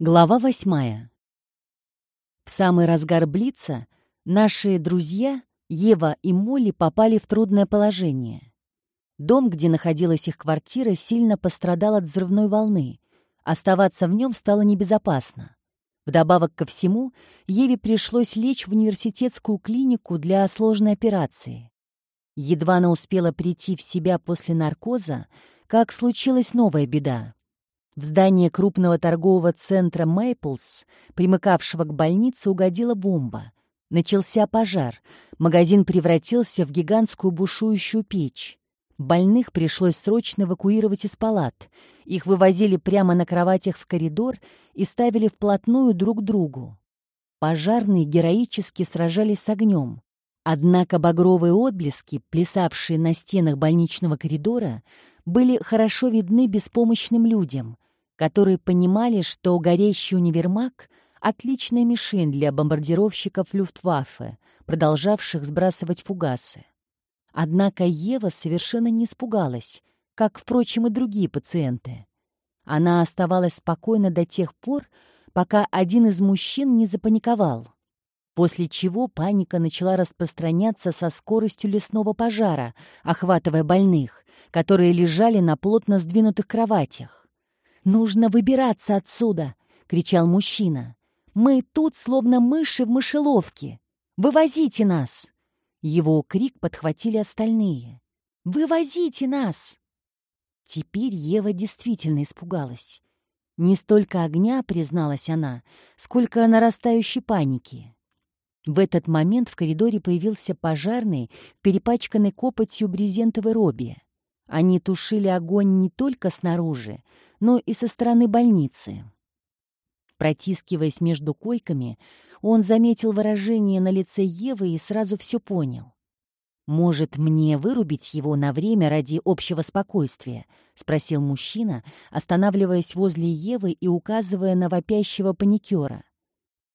Глава восьмая. В самый разгар Блица наши друзья, Ева и Молли, попали в трудное положение. Дом, где находилась их квартира, сильно пострадал от взрывной волны. Оставаться в нем стало небезопасно. Вдобавок ко всему, Еве пришлось лечь в университетскую клинику для сложной операции. Едва она успела прийти в себя после наркоза, как случилась новая беда. В здание крупного торгового центра «Мэйплс», примыкавшего к больнице, угодила бомба. Начался пожар. Магазин превратился в гигантскую бушующую печь. Больных пришлось срочно эвакуировать из палат. Их вывозили прямо на кроватях в коридор и ставили вплотную друг к другу. Пожарные героически сражались с огнем. Однако багровые отблески, плясавшие на стенах больничного коридора, были хорошо видны беспомощным людям — которые понимали, что горящий универмаг — отличная мишень для бомбардировщиков Люфтваффе, продолжавших сбрасывать фугасы. Однако Ева совершенно не испугалась, как, впрочем, и другие пациенты. Она оставалась спокойна до тех пор, пока один из мужчин не запаниковал, после чего паника начала распространяться со скоростью лесного пожара, охватывая больных, которые лежали на плотно сдвинутых кроватях. «Нужно выбираться отсюда!» — кричал мужчина. «Мы тут, словно мыши в мышеловке! Вывозите нас!» Его крик подхватили остальные. «Вывозите нас!» Теперь Ева действительно испугалась. Не столько огня, призналась она, сколько нарастающей паники. В этот момент в коридоре появился пожарный в перепачканной копотью брезентовой робе. Они тушили огонь не только снаружи, но и со стороны больницы. Протискиваясь между койками, он заметил выражение на лице Евы и сразу все понял. «Может, мне вырубить его на время ради общего спокойствия?» — спросил мужчина, останавливаясь возле Евы и указывая на вопящего паникера.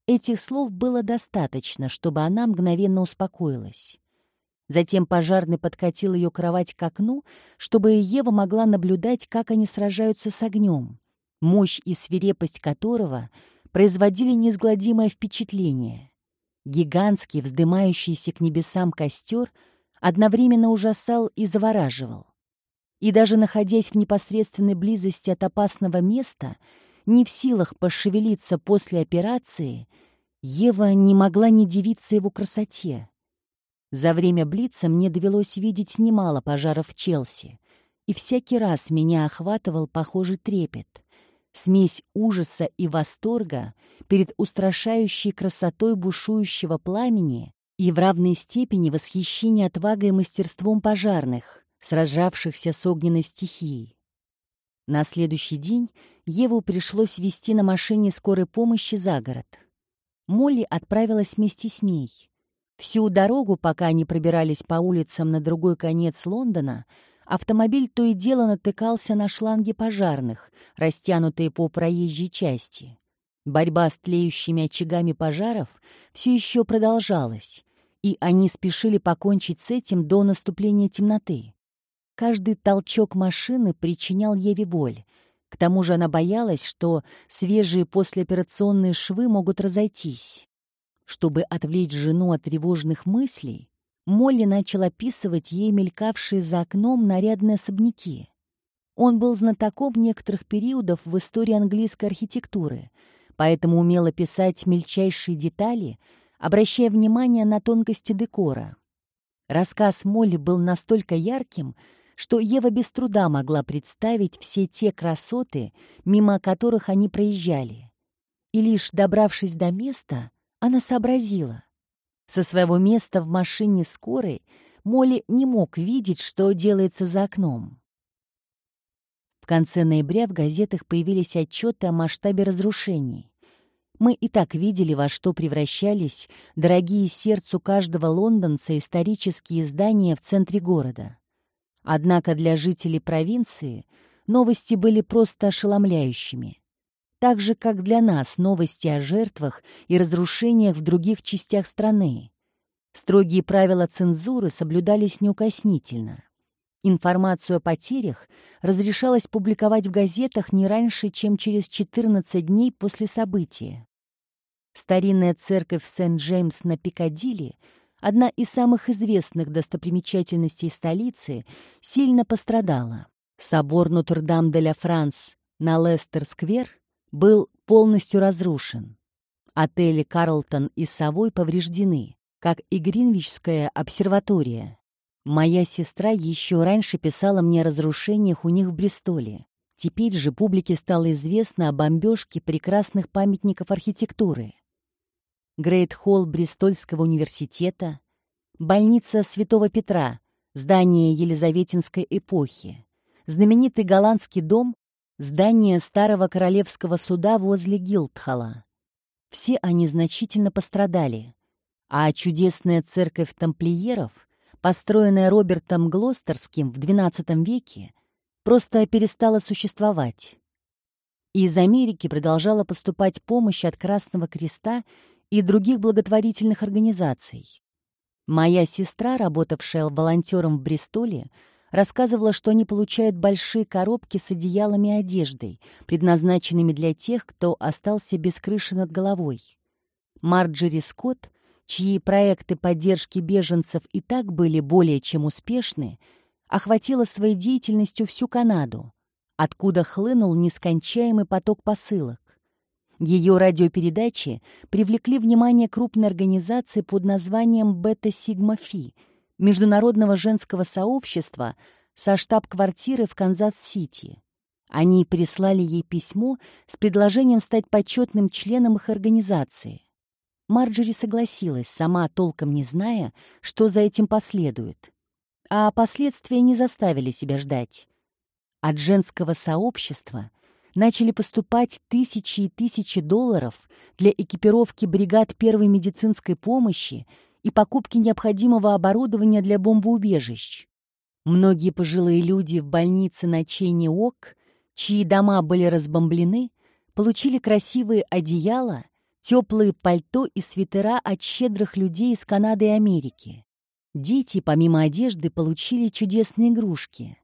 Этих слов было достаточно, чтобы она мгновенно успокоилась. Затем пожарный подкатил ее кровать к окну, чтобы Ева могла наблюдать, как они сражаются с огнем, мощь и свирепость которого производили неизгладимое впечатление. Гигантский, вздымающийся к небесам костер одновременно ужасал и завораживал. И даже находясь в непосредственной близости от опасного места, не в силах пошевелиться после операции, Ева не могла не дивиться его красоте. За время Блица мне довелось видеть немало пожаров в Челси, и всякий раз меня охватывал похожий трепет, смесь ужаса и восторга перед устрашающей красотой бушующего пламени и в равной степени восхищения отвагой и мастерством пожарных, сражавшихся с огненной стихией. На следующий день Еву пришлось везти на машине скорой помощи за город. Молли отправилась вместе с ней — Всю дорогу, пока они пробирались по улицам на другой конец Лондона, автомобиль то и дело натыкался на шланги пожарных, растянутые по проезжей части. Борьба с тлеющими очагами пожаров все еще продолжалась, и они спешили покончить с этим до наступления темноты. Каждый толчок машины причинял Еве боль. К тому же она боялась, что свежие послеоперационные швы могут разойтись. Чтобы отвлечь жену от тревожных мыслей, Молли начал описывать ей мелькавшие за окном нарядные особняки. Он был знатоком некоторых периодов в истории английской архитектуры, поэтому умел описать мельчайшие детали, обращая внимание на тонкости декора. Рассказ Молли был настолько ярким, что Ева без труда могла представить все те красоты, мимо которых они проезжали. И лишь добравшись до места, она сообразила. Со своего места в машине скорой Молли не мог видеть, что делается за окном. В конце ноября в газетах появились отчеты о масштабе разрушений. Мы и так видели, во что превращались дорогие сердцу каждого лондонца исторические здания в центре города. Однако для жителей провинции новости были просто ошеломляющими так же, как для нас новости о жертвах и разрушениях в других частях страны. Строгие правила цензуры соблюдались неукоснительно. Информацию о потерях разрешалось публиковать в газетах не раньше, чем через 14 дней после события. Старинная церковь Сент-Джеймс на Пикадилли, одна из самых известных достопримечательностей столицы, сильно пострадала. Собор Нотр-Дам-де-ля-Франс на Лестер-сквер был полностью разрушен. Отели «Карлтон» и «Совой» повреждены, как и Гринвичская обсерватория. Моя сестра еще раньше писала мне о разрушениях у них в Бристоле. Теперь же публике стало известно о бомбежке прекрасных памятников архитектуры. Грейт-холл Бристольского университета, больница Святого Петра, здание Елизаветинской эпохи, знаменитый голландский дом, здание старого королевского суда возле Гилдхала. Все они значительно пострадали, а чудесная церковь тамплиеров, построенная Робертом Глостерским в XII веке, просто перестала существовать. Из Америки продолжала поступать помощь от Красного Креста и других благотворительных организаций. Моя сестра, работавшая волонтером в Бристоле, рассказывала, что они получают большие коробки с одеялами и одеждой, предназначенными для тех, кто остался без крыши над головой. Марджери Скотт, чьи проекты поддержки беженцев и так были более чем успешны, охватила своей деятельностью всю Канаду, откуда хлынул нескончаемый поток посылок. Ее радиопередачи привлекли внимание крупной организации под названием «Бета-Сигма-Фи» Международного женского сообщества со штаб-квартирой в Канзас-Сити. Они прислали ей письмо с предложением стать почетным членом их организации. Марджери согласилась, сама толком не зная, что за этим последует. А последствия не заставили себя ждать. От женского сообщества — начали поступать тысячи и тысячи долларов для экипировки бригад первой медицинской помощи и покупки необходимого оборудования для бомбоубежищ. Многие пожилые люди в больнице на Чейне Ок, чьи дома были разбомблены, получили красивые одеяла, теплые пальто и свитера от щедрых людей из Канады и Америки. Дети, помимо одежды, получили чудесные игрушки —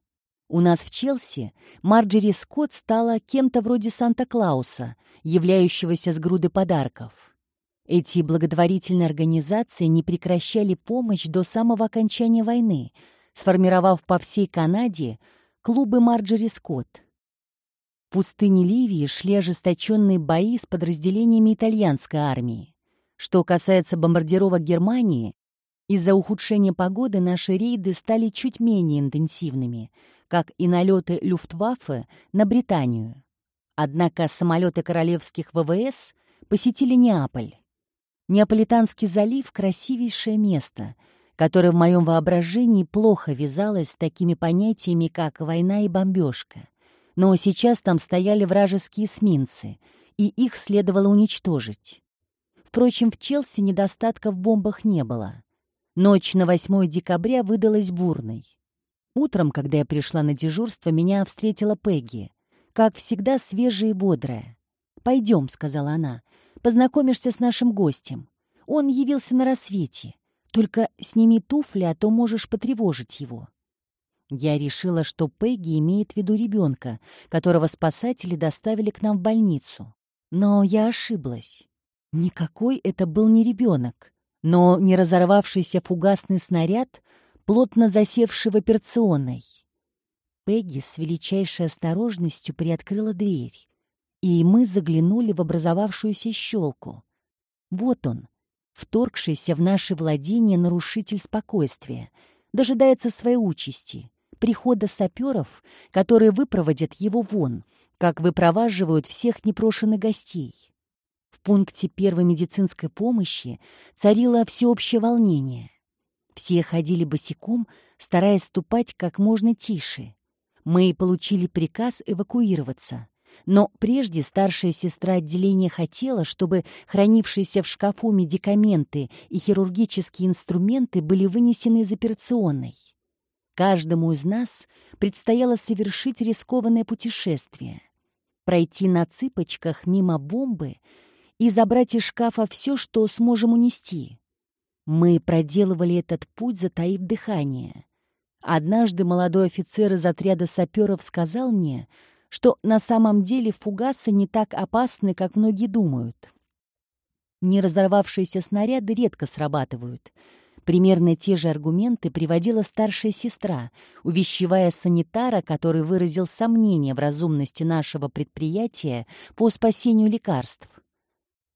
у нас в Челси Марджери Скотт стала кем-то вроде Санта-Клауса, являющегося с груды подарков. Эти благотворительные организации не прекращали помощь до самого окончания войны, сформировав по всей Канаде клубы Марджери Скотт. В пустыне Ливии шли ожесточенные бои с подразделениями итальянской армии. Что касается бомбардировок Германии, из-за ухудшения погоды наши рейды стали чуть менее интенсивными — как и налеты Люфтваффе на Британию. Однако самолеты королевских ВВС посетили Неаполь. Неаполитанский залив — красивейшее место, которое в моем воображении плохо вязалось с такими понятиями, как война и бомбежка. Но сейчас там стояли вражеские эсминцы, и их следовало уничтожить. Впрочем, в Челси недостатка в бомбах не было. Ночь на 8 декабря выдалась бурной. Утром, когда я пришла на дежурство, меня встретила Пегги. Как всегда, свежая и бодрая. «Пойдем», — сказала она, — «познакомишься с нашим гостем. Он явился на рассвете. Только сними туфли, а то можешь потревожить его». Я решила, что Пегги имеет в виду ребенка, которого спасатели доставили к нам в больницу. Но я ошиблась. Никакой это был не ребенок, но не разорвавшийся фугасный снаряд — плотно засевший в операционной. Пегги с величайшей осторожностью приоткрыла дверь, и мы заглянули в образовавшуюся щелку. Вот он, вторгшийся в наше владение нарушитель спокойствия, дожидается своей участи, прихода саперов, которые выпроводят его вон, как выпроваживают всех непрошенных гостей. В пункте первой медицинской помощи царило всеобщее волнение. Все ходили босиком, стараясь ступать как можно тише. Мы получили приказ эвакуироваться. Но прежде старшая сестра отделения хотела, чтобы хранившиеся в шкафу медикаменты и хирургические инструменты были вынесены из операционной. Каждому из нас предстояло совершить рискованное путешествие. Пройти на цыпочках мимо бомбы и забрать из шкафа все, что сможем унести. Мы проделывали этот путь, затаив дыхание. Однажды молодой офицер из отряда саперов сказал мне, что на самом деле фугасы не так опасны, как многие думают. Не разорвавшиеся снаряды редко срабатывают. Примерно те же аргументы приводила старшая сестра, увещевая санитара, который выразил сомнение в разумности нашего предприятия по спасению лекарств.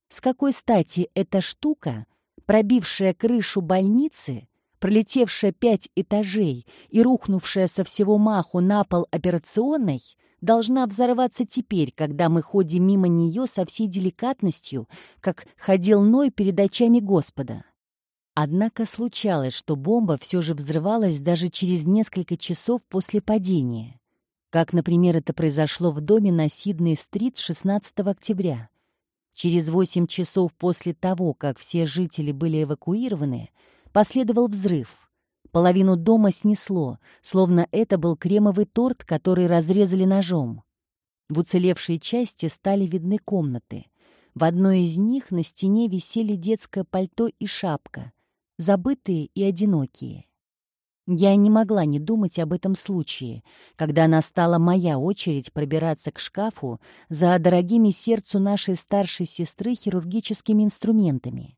С какой стати эта штука, пробившая крышу больницы, пролетевшая пять этажей и рухнувшая со всего маху на пол операционной, должна взорваться теперь, когда мы ходим мимо нее со всей деликатностью, как ходил Ной перед очами Господа. Однако случалось, что бомба все же взрывалась даже через несколько часов после падения. Как, например, это произошло в доме на Сидней-стрит 16 октября. Через 8 часов после того, как все жители были эвакуированы, Последовал взрыв. Половину дома снесло, словно это был кремовый торт, который разрезали ножом. В уцелевшей части стали видны комнаты. В одной из них на стене висели детское пальто и шапка, забытые и одинокие. Я не могла не думать об этом случае, когда настала моя очередь пробираться к шкафу за дорогими сердцу нашей старшей сестры хирургическими инструментами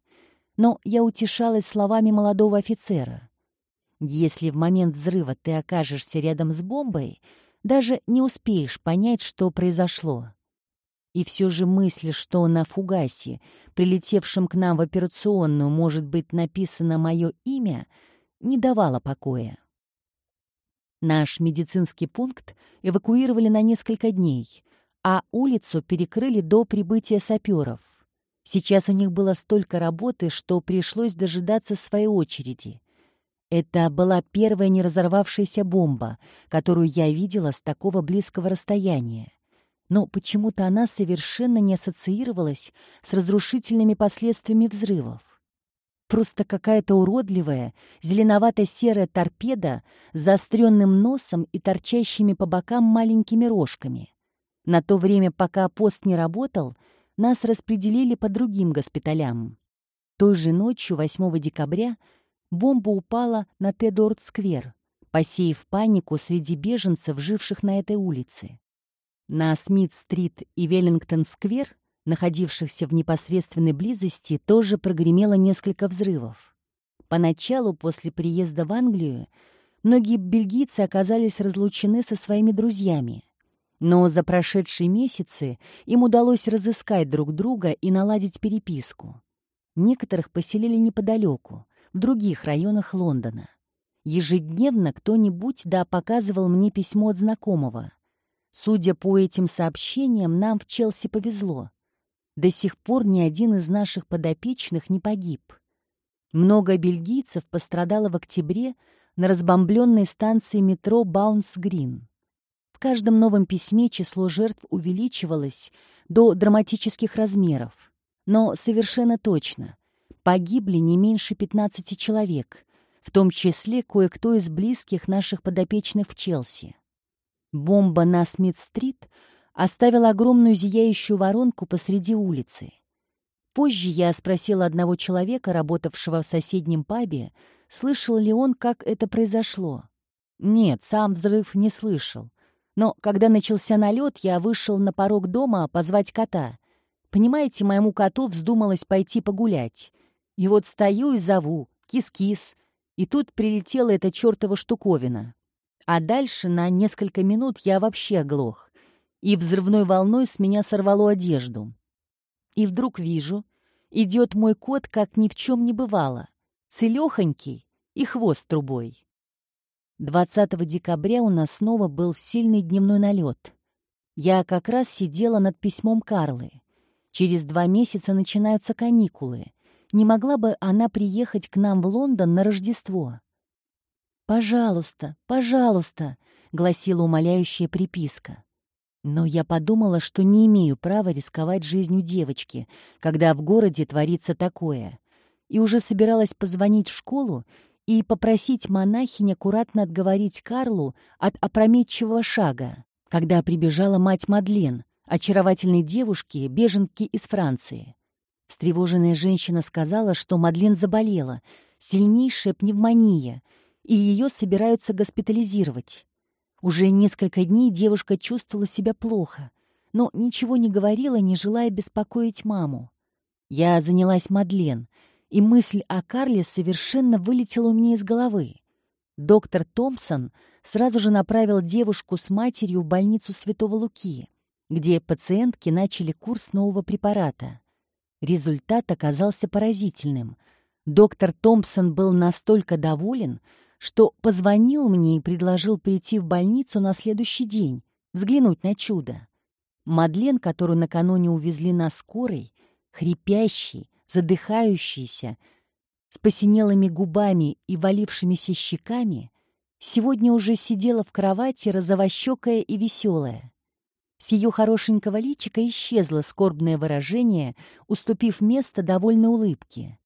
но я утешалась словами молодого офицера. Если в момент взрыва ты окажешься рядом с бомбой, даже не успеешь понять, что произошло. И все же мысль, что на фугасе, прилетевшем к нам в операционную, может быть написано мое имя, не давала покоя. Наш медицинский пункт эвакуировали на несколько дней, а улицу перекрыли до прибытия саперов. Сейчас у них было столько работы, что пришлось дожидаться своей очереди. Это была первая неразорвавшаяся бомба, которую я видела с такого близкого расстояния. Но почему-то она совершенно не ассоциировалась с разрушительными последствиями взрывов. Просто какая-то уродливая, зеленовато-серая торпеда с заостренным носом и торчащими по бокам маленькими рожками. На то время, пока пост не работал, нас распределили по другим госпиталям. Той же ночью, 8 декабря, бомба упала на Тедорд-сквер, посеяв панику среди беженцев, живших на этой улице. На Смит-стрит и Веллингтон-сквер, находившихся в непосредственной близости, тоже прогремело несколько взрывов. Поначалу, после приезда в Англию, многие бельгийцы оказались разлучены со своими друзьями. Но за прошедшие месяцы им удалось разыскать друг друга и наладить переписку. Некоторых поселили неподалеку, в других районах Лондона. Ежедневно кто-нибудь да показывал мне письмо от знакомого. Судя по этим сообщениям, нам в Челси повезло. До сих пор ни один из наших подопечных не погиб. Много бельгийцев пострадало в октябре на разбомбленной станции метро Баунс-Грин. В каждом новом письме число жертв увеличивалось до драматических размеров. Но совершенно точно. Погибли не меньше 15 человек, в том числе кое-кто из близких наших подопечных в Челси. Бомба на Смит-стрит оставила огромную зияющую воронку посреди улицы. Позже я спросила одного человека, работавшего в соседнем пабе, слышал ли он, как это произошло. Нет, сам взрыв не слышал. Но когда начался налет, я вышел на порог дома позвать кота. Понимаете, моему коту вздумалось пойти погулять. И вот стою и зову «Кис-кис», и тут прилетела эта чертова штуковина. А дальше на несколько минут я вообще оглох, и взрывной волной с меня сорвало одежду. И вдруг вижу, идет мой кот, как ни в чем не бывало, целехонький и хвост трубой. 20 декабря у нас снова был сильный дневной налет. Я как раз сидела над письмом Карлы. Через два месяца начинаются каникулы. Не могла бы она приехать к нам в Лондон на Рождество? «Пожалуйста, пожалуйста», — гласила умоляющая приписка. Но я подумала, что не имею права рисковать жизнью девочки, когда в городе творится такое. И уже собиралась позвонить в школу и попросить монахинь аккуратно отговорить Карлу от опрометчивого шага, когда прибежала мать Мадлен, очаровательной девушки, беженки из Франции. Встревоженная женщина сказала, что Мадлен заболела, сильнейшая пневмония, и ее собираются госпитализировать. Уже несколько дней девушка чувствовала себя плохо, но ничего не говорила, не желая беспокоить маму. Я занялась Мадлен, и мысль о Карле совершенно вылетела у меня из головы. Доктор Томпсон сразу же направил девушку с матерью в больницу Святого Луки, где пациентки начали курс нового препарата. Результат оказался поразительным. Доктор Томпсон был настолько доволен, что позвонил мне и предложил прийти в больницу на следующий день, взглянуть на чудо. Мадлен, которую накануне увезли на скорой, хрипящий, задыхающийся, с посинелыми губами и валившимися щеками, сегодня уже сидела в кровати розовощекая и веселая. С ее хорошенького личика исчезло скорбное выражение, уступив место довольной улыбке.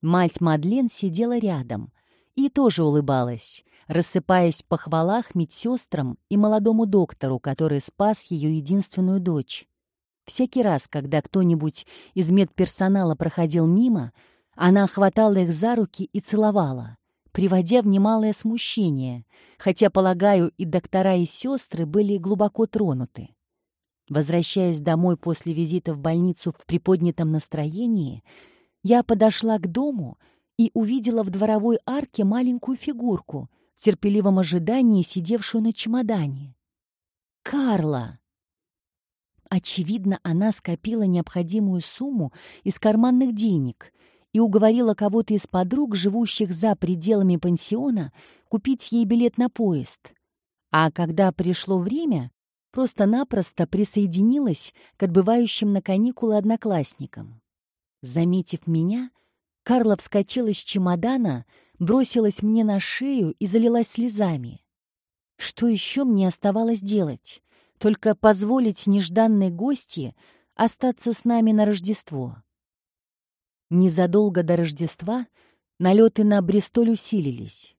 Мать Мадлен сидела рядом и тоже улыбалась, рассыпаясь в похвалах медсестрам и молодому доктору, который спас ее единственную дочь. Всякий раз, когда кто-нибудь из медперсонала проходил мимо, она хватала их за руки и целовала, приводя в немалое смущение, хотя, полагаю, и доктора, и сестры были глубоко тронуты. Возвращаясь домой после визита в больницу в приподнятом настроении, я подошла к дому и увидела в дворовой арке маленькую фигурку, в терпеливом ожидании сидевшую на чемодане. Карла! Очевидно, она скопила необходимую сумму из карманных денег и уговорила кого-то из подруг, живущих за пределами пансиона, купить ей билет на поезд. А когда пришло время, просто-напросто присоединилась к отбывающим на каникулы одноклассникам. Заметив меня, Карла вскочила с чемодана, бросилась мне на шею и залилась слезами. Что еще мне оставалось делать? Только позволить нежданной гости остаться с нами на Рождество. Незадолго до Рождества налеты на Бристоль усилились.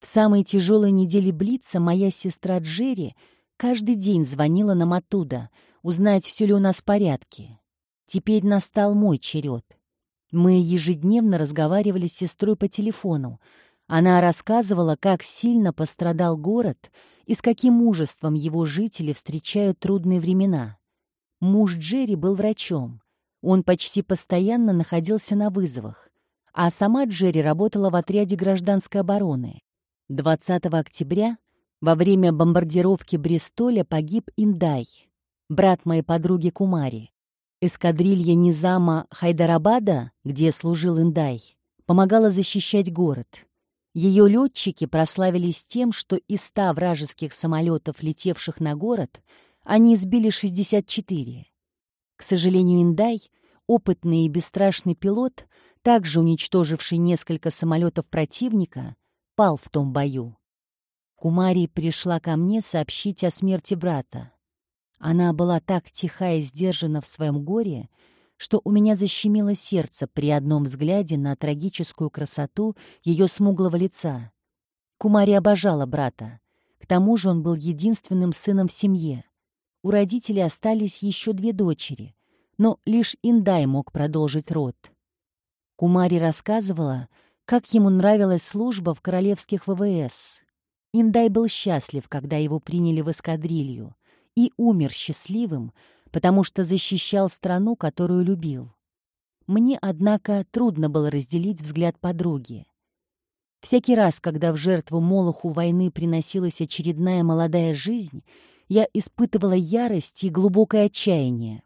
В самой тяжелой неделе Блица моя сестра Джерри — Каждый день звонила нам оттуда, узнать, все ли у нас в порядке. Теперь настал мой черед. Мы ежедневно разговаривали с сестрой по телефону. Она рассказывала, как сильно пострадал город и с каким мужеством его жители встречают трудные времена. Муж Джерри был врачом. Он почти постоянно находился на вызовах. А сама Джерри работала в отряде гражданской обороны. 20 октября во время бомбардировки Бристоля погиб Индай, брат моей подруги Кумари. Эскадрилья Низама Хайдарабада, где служил Индай, помогала защищать город. Ее летчики прославились тем, что из ста вражеских самолетов, летевших на город, они сбили 64. К сожалению, Индай, опытный и бесстрашный пилот, также уничтоживший несколько самолетов противника, пал в том бою. Кумари пришла ко мне сообщить о смерти брата. Она была так тиха и сдержана в своем горе, что у меня защемило сердце при одном взгляде на трагическую красоту ее смуглого лица. Кумари обожала брата. К тому же он был единственным сыном в семье. У родителей остались еще две дочери, но лишь Индай мог продолжить род. Кумари рассказывала, как ему нравилась служба в королевских ВВС, Индай был счастлив, когда его приняли в эскадрилью, и умер счастливым, потому что защищал страну, которую любил. Мне, однако, трудно было разделить взгляд подруги. Всякий раз, когда в жертву Молоху войны приносилась очередная молодая жизнь, я испытывала ярость и глубокое отчаяние.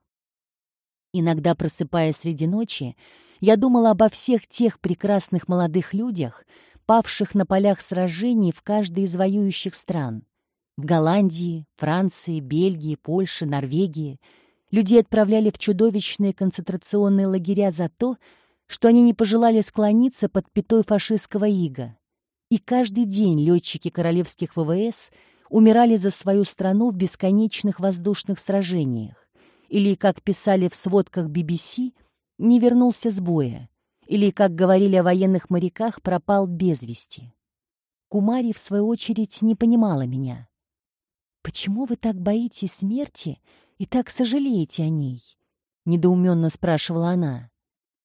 Иногда, просыпаясь среди ночи, я думала обо всех тех прекрасных молодых людях, павших на полях сражений в каждой из воюющих стран. В Голландии, Франции, Бельгии, Польше, Норвегии людей отправляли в чудовищные концентрационные лагеря за то, что они не пожелали склониться под пятой фашистского ига. И каждый день летчики королевских ВВС умирали за свою страну в бесконечных воздушных сражениях. Или, как писали в сводках BBC, не вернулся с боя или, как говорили о военных моряках, пропал без вести. Кумари, в свою очередь, не понимала меня. «Почему вы так боитесь смерти и так сожалеете о ней?» — недоуменно спрашивала она.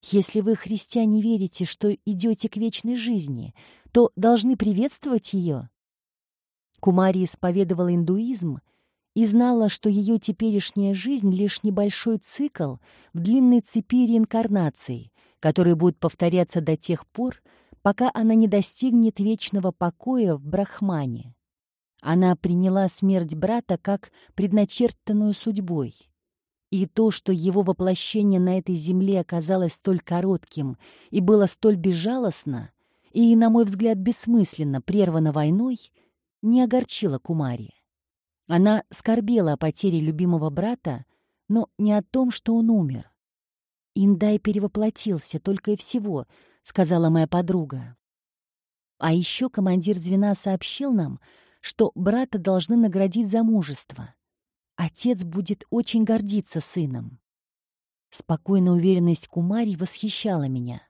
«Если вы, христиане, верите, что идете к вечной жизни, то должны приветствовать ее. Кумари исповедовала индуизм и знала, что ее теперешняя жизнь — лишь небольшой цикл в длинной цепи реинкарнаций, которые будут повторяться до тех пор, пока она не достигнет вечного покоя в Брахмане. Она приняла смерть брата как предначертанную судьбой. И то, что его воплощение на этой земле оказалось столь коротким и было столь безжалостно, и, на мой взгляд, бессмысленно прервано войной, не огорчило Кумари. Она скорбела о потере любимого брата, но не о том, что он умер. Индай перевоплотился только и всего, сказала моя подруга. А еще командир звена сообщил нам, что брата должны наградить за мужество. Отец будет очень гордиться сыном. Спокойная уверенность Кумари восхищала меня.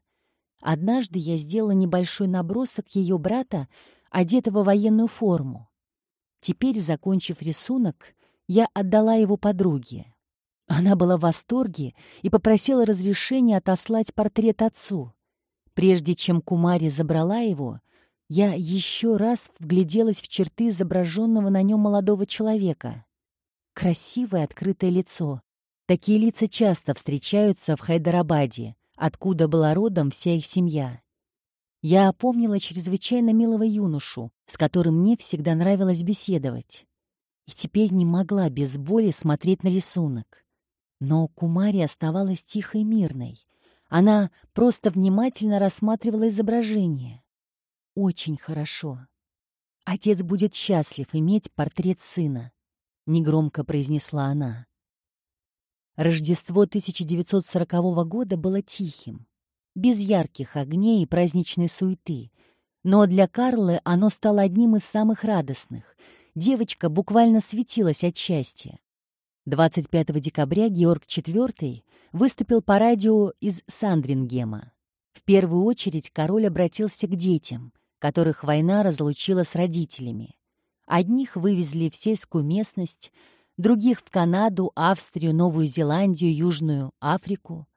Однажды я сделала небольшой набросок ее брата, одетого в военную форму. Теперь, закончив рисунок, я отдала его подруге. Она была в восторге и попросила разрешения отослать портрет отцу. Прежде чем Кумари забрала его, я еще раз вгляделась в черты изображенного на нем молодого человека. Красивое открытое лицо. Такие лица часто встречаются в Хайдарабаде, откуда была родом вся их семья. Я опомнила чрезвычайно милого юношу, с которым мне всегда нравилось беседовать. И теперь не могла без боли смотреть на рисунок. Но Кумари оставалась тихой и мирной. Она просто внимательно рассматривала изображение. Очень хорошо. Отец будет счастлив иметь портрет сына, негромко произнесла она. Рождество 1940 года было тихим, без ярких огней и праздничной суеты, но для Карлы оно стало одним из самых радостных. Девочка буквально светилась от счастья. 25 декабря Георг IV выступил по радио из Сандрингема. В первую очередь король обратился к детям, которых война разлучила с родителями. Одних вывезли в сельскую местность, других в Канаду, Австрию, Новую Зеландию, Южную Африку.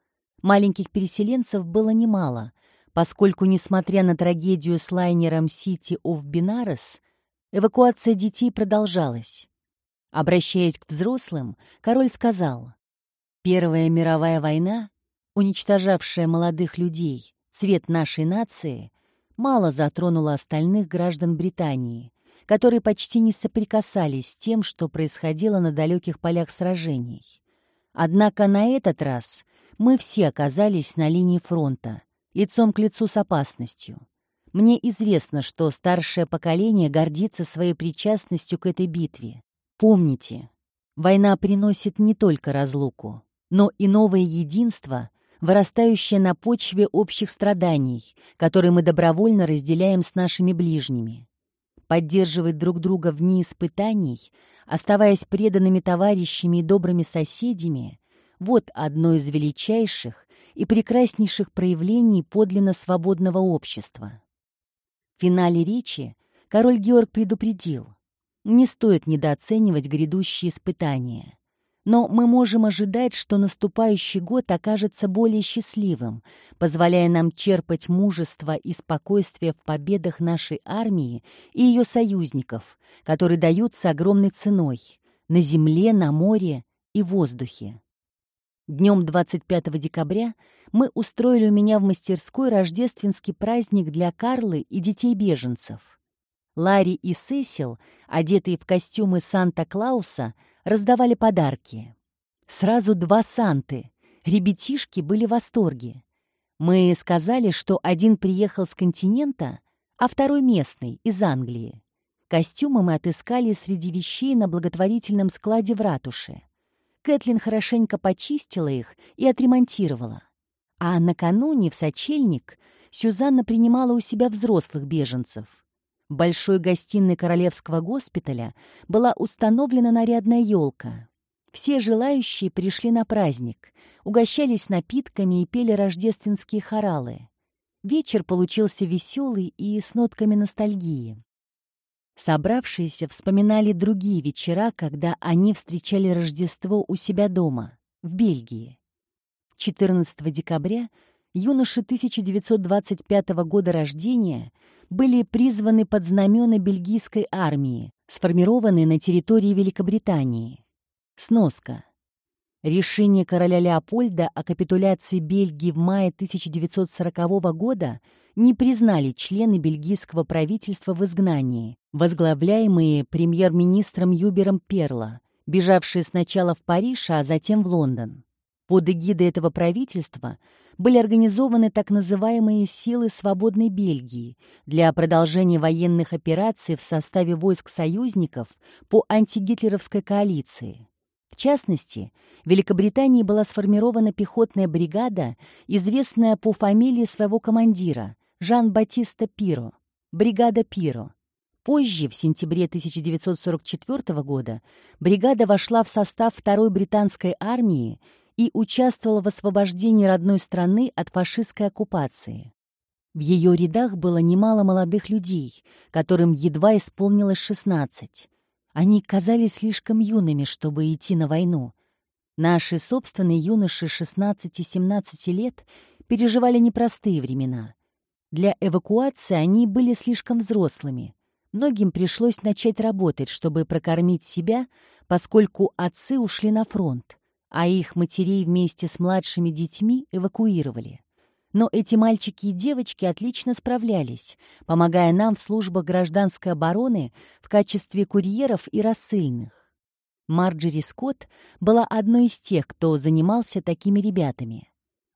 Маленьких переселенцев было немало, поскольку, несмотря на трагедию с лайнером City of Benares, эвакуация детей продолжалась. Обращаясь к взрослым, король сказал, Первая мировая война, уничтожавшая молодых людей, цвет нашей нации, мало затронула остальных граждан Британии, которые почти не соприкасались с тем, что происходило на далеких полях сражений. Однако на этот раз мы все оказались на линии фронта, лицом к лицу с опасностью. Мне известно, что старшее поколение гордится своей причастностью к этой битве. Помните, война приносит не только разлуку, но и новое единство, вырастающее на почве общих страданий, которые мы добровольно разделяем с нашими ближними. Поддерживать друг друга в дни испытаний, оставаясь преданными товарищами и добрыми соседями — вот одно из величайших и прекраснейших проявлений подлинно свободного общества. В финале речи король Георг предупредил, не стоит недооценивать грядущие испытания. Но мы можем ожидать, что наступающий год окажется более счастливым, позволяя нам черпать мужество и спокойствие в победах нашей армии и ее союзников, которые даются огромной ценой — на земле, на море и воздухе. Днем 25 декабря мы устроили у меня в мастерской рождественский праздник для Карлы и детей беженцев. Ларри и Сесил, одетые в костюмы Санта-Клауса, раздавали подарки. Сразу два Санты. Ребятишки были в восторге. Мы сказали, что один приехал с континента, а второй местный, из Англии. Костюмы мы отыскали среди вещей на благотворительном складе в ратуше. Кэтлин хорошенько почистила их и отремонтировала. А накануне в сочельник Сюзанна принимала у себя взрослых беженцев. Большой гостиной Королевского госпиталя была установлена нарядная елка. Все желающие пришли на праздник, угощались напитками и пели рождественские хоралы. Вечер получился веселый и с нотками ностальгии. Собравшиеся вспоминали другие вечера, когда они встречали Рождество у себя дома, в Бельгии. 14 декабря юноши 1925 года рождения были призваны под знамена бельгийской армии, сформированной на территории Великобритании. Сноска. Решение короля Леопольда о капитуляции Бельгии в мае 1940 года не признали члены бельгийского правительства в изгнании, возглавляемые премьер-министром Юбером Перла, бежавшие сначала в Париж, а затем в Лондон. Под эгидой этого правительства были организованы так называемые «силы свободной Бельгии» для продолжения военных операций в составе войск союзников по антигитлеровской коалиции. В частности, в Великобритании была сформирована пехотная бригада, известная по фамилии своего командира Жан-Батиста Пиро, бригада Пиро. Позже, в сентябре 1944 года, бригада вошла в состав второй британской армии и участвовала в освобождении родной страны от фашистской оккупации. В ее рядах было немало молодых людей, которым едва исполнилось 16. Они казались слишком юными, чтобы идти на войну. Наши собственные юноши 16-17 лет переживали непростые времена. Для эвакуации они были слишком взрослыми. Многим пришлось начать работать, чтобы прокормить себя, поскольку отцы ушли на фронт, а их матерей вместе с младшими детьми эвакуировали. Но эти мальчики и девочки отлично справлялись, помогая нам в службах гражданской обороны в качестве курьеров и рассыльных. Марджери Скотт была одной из тех, кто занимался такими ребятами.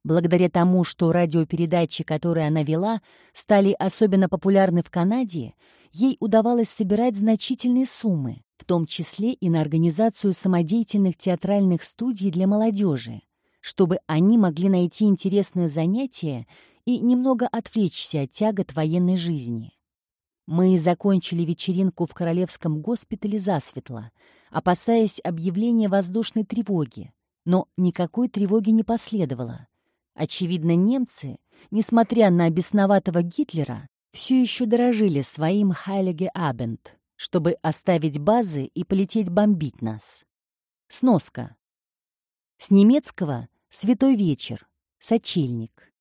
Благодаря тому, что радиопередачи, которые она вела, стали особенно популярны в Канаде, ей удавалось собирать значительные суммы, в том числе и на организацию самодеятельных театральных студий для молодежи чтобы они могли найти интересное занятие и немного отвлечься от тягот военной жизни. Мы закончили вечеринку в Королевском госпитале засветло, опасаясь объявления воздушной тревоги, но никакой тревоги не последовало. Очевидно, немцы, несмотря на бесноватого Гитлера, все еще дорожили своим «Хайлиге Абенд», чтобы оставить базы и полететь бомбить нас. Сноска. С немецкого Святой вечер. Сочельник.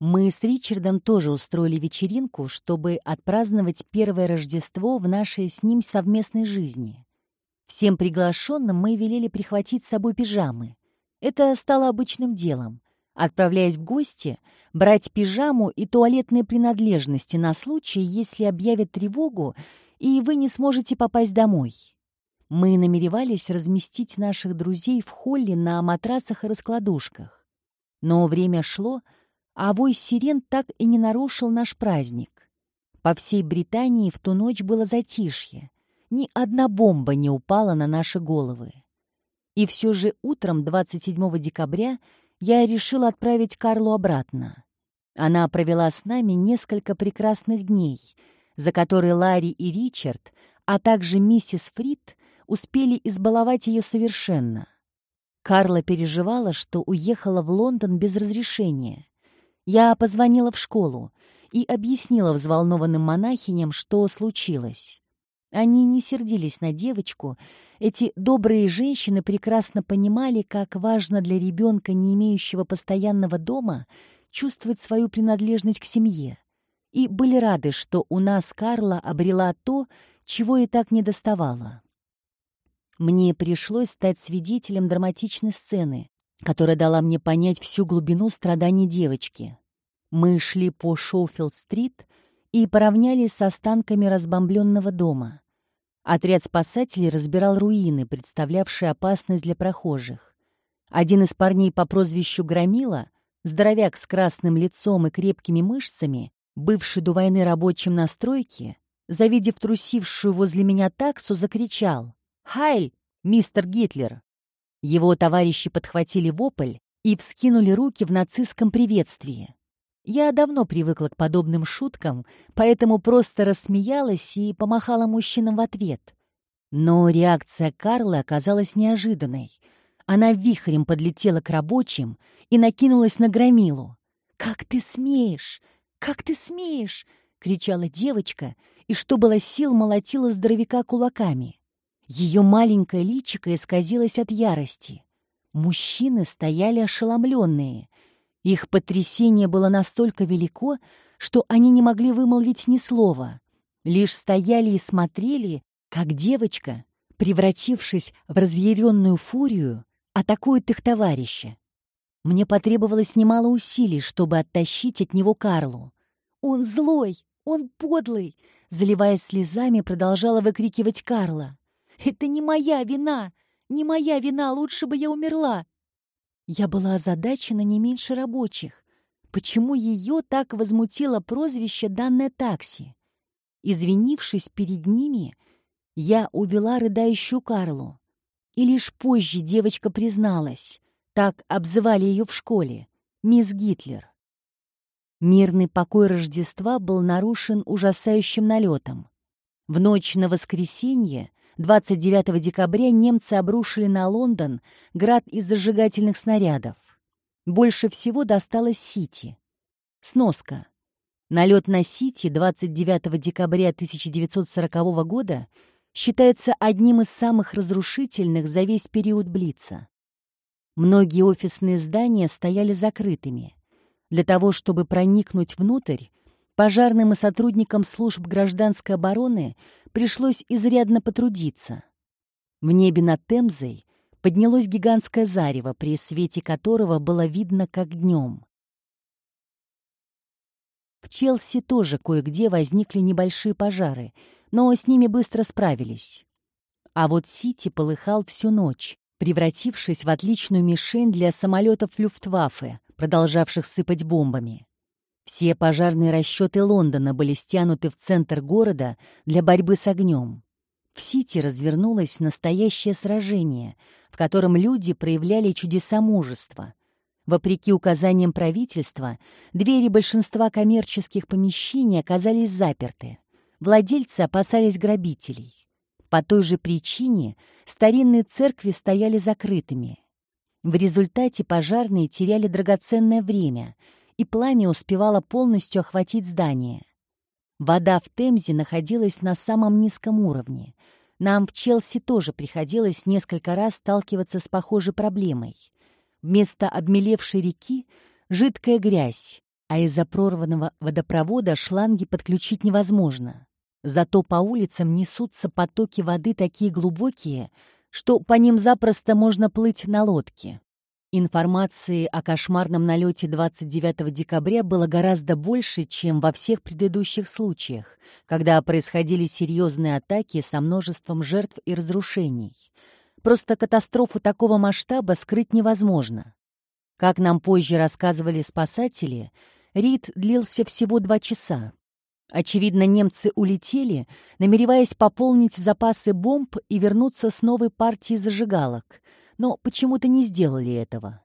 Мы с Ричардом тоже устроили вечеринку, чтобы отпраздновать первое Рождество в нашей с ним совместной жизни. Всем приглашенным мы велели прихватить с собой пижамы. Это стало обычным делом. Отправляясь в гости, брать пижаму и туалетные принадлежности на случай, если объявят тревогу, и вы не сможете попасть домой. Мы намеревались разместить наших друзей в холле на матрасах и раскладушках. Но время шло, а вой сирен так и не нарушил наш праздник. По всей Британии в ту ночь было затишье. Ни одна бомба не упала на наши головы. И все же утром 27 декабря я решила отправить Карлу обратно. Она провела с нами несколько прекрасных дней, за которые Ларри и Ричард, а также миссис Фрид успели избаловать ее совершенно. Карла переживала, что уехала в Лондон без разрешения. Я позвонила в школу и объяснила взволнованным монахиням, что случилось. Они не сердились на девочку. Эти добрые женщины прекрасно понимали, как важно для ребенка, не имеющего постоянного дома, чувствовать свою принадлежность к семье. И были рады, что у нас Карла обрела то, чего и так не доставало. Мне пришлось стать свидетелем драматичной сцены, которая дала мне понять всю глубину страданий девочки. Мы шли по Шоуфилд-стрит и поравнялись с останками разбомбленного дома. Отряд спасателей разбирал руины, представлявшие опасность для прохожих. Один из парней по прозвищу Громила, здоровяк с красным лицом и крепкими мышцами, бывший до войны рабочим на стройке, завидев трусившую возле меня таксу, закричал «Хайль, мистер Гитлер!» Его товарищи подхватили вопль и вскинули руки в нацистском приветствии. Я давно привыкла к подобным шуткам, поэтому просто рассмеялась и помахала мужчинам в ответ. Но реакция Карлы оказалась неожиданной. Она вихрем подлетела к рабочим и накинулась на громилу. «Как ты смеешь? Как ты смеешь?» — кричала девочка, и что было сил молотила здоровяка кулаками. Ее маленькое личико исказилось от ярости. Мужчины стояли ошеломленные. Их потрясение было настолько велико, что они не могли вымолвить ни слова, лишь стояли и смотрели, как девочка, превратившись в разъяренную фурию, атакует их товарища. Мне потребовалось немало усилий, чтобы оттащить от него Карлу. «Он злой! Он подлый!» Заливаясь слезами, продолжала выкрикивать Карла. «Это не моя вина! Не моя вина! Лучше бы я умерла!» Я была озадачена не меньше рабочих. Почему ее так возмутило прозвище, данное такси? Извинившись перед ними, я увела рыдающую Карлу. И лишь позже девочка призналась, так обзывали ее в школе, мисс Гитлер. Мирный покой Рождества был нарушен ужасающим налетом. В ночь на воскресенье, 29 декабря, немцы обрушили на Лондон град из зажигательных снарядов. Больше всего досталось Сити. Сноска. Налет на Сити 29 декабря 1940 года считается одним из самых разрушительных за весь период Блица. Многие офисные здания стояли закрытыми. Для того, чтобы проникнуть внутрь, пожарным и сотрудникам служб гражданской обороны пришлось изрядно потрудиться. В небе над Темзой поднялось гигантское зарево, при свете которого было видно, как днем. В Челси тоже кое-где возникли небольшие пожары, но с ними быстро справились. А вот Сити полыхал всю ночь, превратившись в отличную мишень для самолетов Люфтваффе, продолжавших сыпать бомбами. Все пожарные расчеты Лондона были стянуты в центр города для борьбы с огнем. В Сити развернулось настоящее сражение, в котором люди проявляли чудеса мужества. Вопреки указаниям правительства, двери большинства коммерческих помещений оказались заперты. Владельцы опасались грабителей. По той же причине старинные церкви стояли закрытыми. В результате пожарные теряли драгоценное время, и пламя успевало полностью охватить здание. Вода в Темзе находилась на самом низком уровне. Нам в Челси тоже приходилось несколько раз сталкиваться с похожей проблемой. Вместо обмелевшей реки — жидкая грязь, а из-за прорванного водопровода шланги подключить невозможно. Зато по улицам несутся потоки воды такие глубокие — что по ним запросто можно плыть на лодке. Информации о кошмарном налете 29 декабря было гораздо больше, чем во всех предыдущих случаях, когда происходили серьезные атаки со множеством жертв и разрушений. Просто катастрофу такого масштаба скрыть невозможно. Как нам позже рассказывали спасатели, рейд длился всего два часа. Очевидно, немцы улетели, намереваясь пополнить запасы бомб и вернуться с новой партией зажигалок, но почему-то не сделали этого.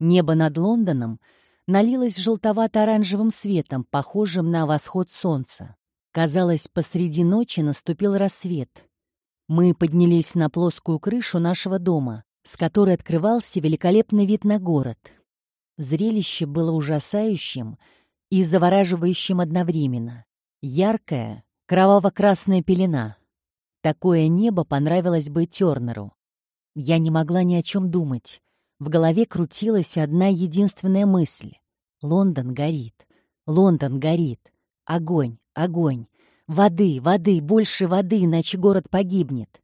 Небо над Лондоном налилось желтовато-оранжевым светом, похожим на восход солнца. Казалось, посреди ночи наступил рассвет. Мы поднялись на плоскую крышу нашего дома, с которой открывался великолепный вид на город. Зрелище было ужасающим и завораживающим одновременно. Яркая, кроваво-красная пелена. Такое небо понравилось бы Тернеру. Я не могла ни о чем думать. В голове крутилась одна единственная мысль. Лондон горит. Лондон горит. Огонь, огонь. Воды, воды, больше воды, иначе город погибнет.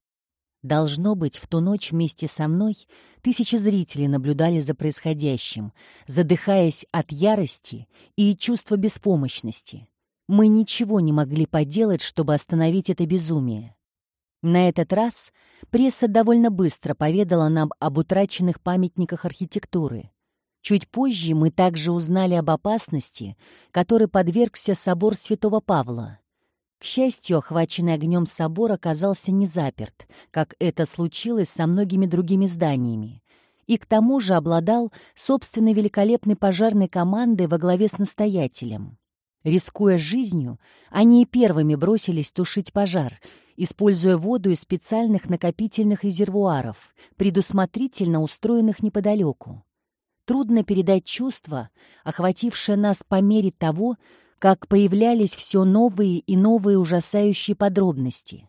Должно быть, в ту ночь вместе со мной тысячи зрителей наблюдали за происходящим, задыхаясь от ярости и чувства беспомощности. Мы ничего не могли поделать, чтобы остановить это безумие. На этот раз пресса довольно быстро поведала нам об утраченных памятниках архитектуры. Чуть позже мы также узнали об опасности, которой подвергся собор Святого Павла. К счастью, охваченный огнем собор оказался не заперт, как это случилось со многими другими зданиями, и к тому же обладал собственной великолепной пожарной командой во главе с настоятелем. Рискуя жизнью, они и первыми бросились тушить пожар, используя воду из специальных накопительных резервуаров, предусмотрительно устроенных неподалеку. Трудно передать чувство, охватившее нас по мере того, как появлялись все новые и новые ужасающие подробности.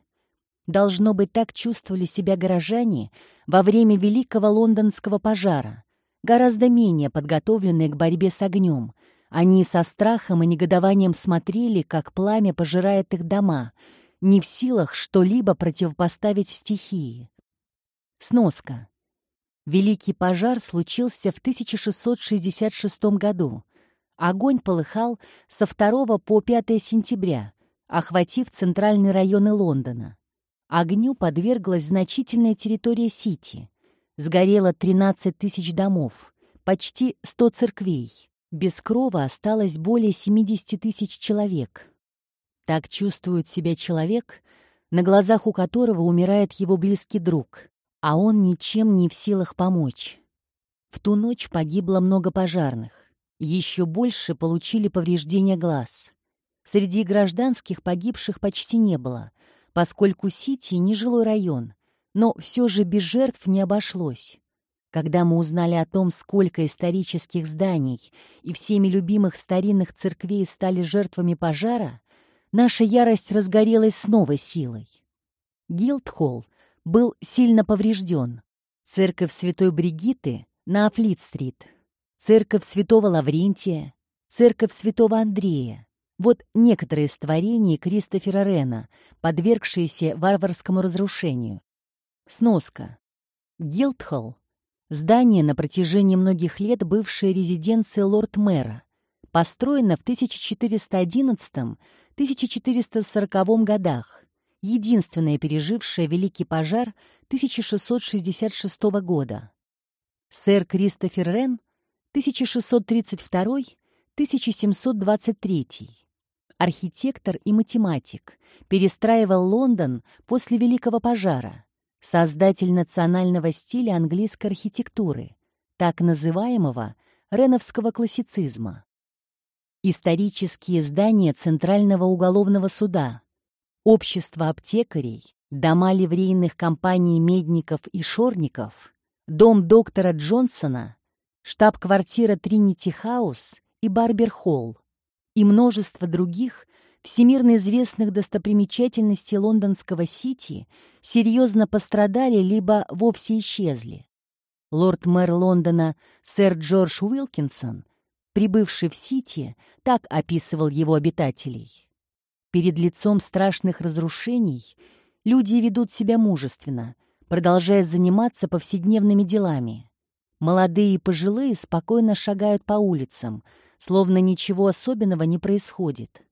Должно быть, так чувствовали себя горожане во время Великого Лондонского пожара, гораздо менее подготовленные к борьбе с огнем. Они со страхом и негодованием смотрели, как пламя пожирает их дома, не в силах что-либо противопоставить стихии. Сноска. Великий пожар случился в 1666 году. Огонь полыхал со 2 по 5 сентября, охватив центральные районы Лондона. Огню подверглась значительная территория Сити. Сгорело 13 тысяч домов, почти 100 церквей. Без крова осталось более 70 тысяч человек. Так чувствует себя человек, на глазах у которого умирает его близкий друг, а он ничем не в силах помочь. В ту ночь погибло много пожарных. Еще больше получили повреждения глаз. Среди гражданских погибших почти не было, поскольку Сити — нежилой район, но все же без жертв не обошлось. Когда мы узнали о том, сколько исторических зданий и всеми любимых старинных церквей стали жертвами пожара, наша ярость разгорелась с новой силой. Гилдхолл был сильно поврежден. Церковь Святой Бригиты на Афлит-стрит, церковь Святого Лаврентия, церковь Святого Андрея, вот некоторые из творений Кристофера Рена, подвергшиеся варварскому разрушению. Сноска. Гилдхолл — здание на протяжении многих лет бывшей резиденции лорд-мэра, построено в 1411-1440 годах, единственное пережившее Великий пожар 1666 года. Сэр Кристофер Рен, 1632-1723 архитектор и математик, перестраивал Лондон после Великого пожара, создатель национального стиля английской архитектуры, так называемого реновского классицизма. Исторические здания Центрального уголовного суда, общество аптекарей, дома ливрейных компаний Медников и Шорников, дом доктора Джонсона, штаб-квартира Тринити Хаус и Барбер Холл, и множество других всемирно известных достопримечательностей лондонского Сити серьезно пострадали либо вовсе исчезли. Лорд-мэр Лондона сэр Джордж Уилкинсон, прибывший в Сити, так описывал его обитателей. Перед лицом страшных разрушений люди ведут себя мужественно, продолжая заниматься повседневными делами. Молодые и пожилые спокойно шагают по улицам — словно ничего особенного не происходит.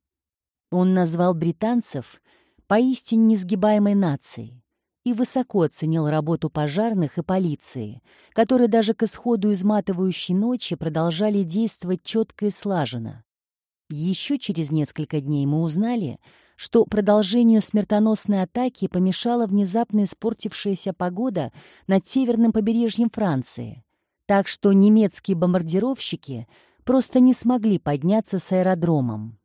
Он назвал британцев поистине несгибаемой нацией и высоко оценил работу пожарных и полиции, которые даже к исходу изматывающей ночи продолжали действовать четко и слаженно. Еще через несколько дней мы узнали, что продолжению смертоносной атаки помешала внезапно испортившаяся погода над северным побережьем Франции, так что немецкие бомбардировщики просто не смогли подняться с аэродромом.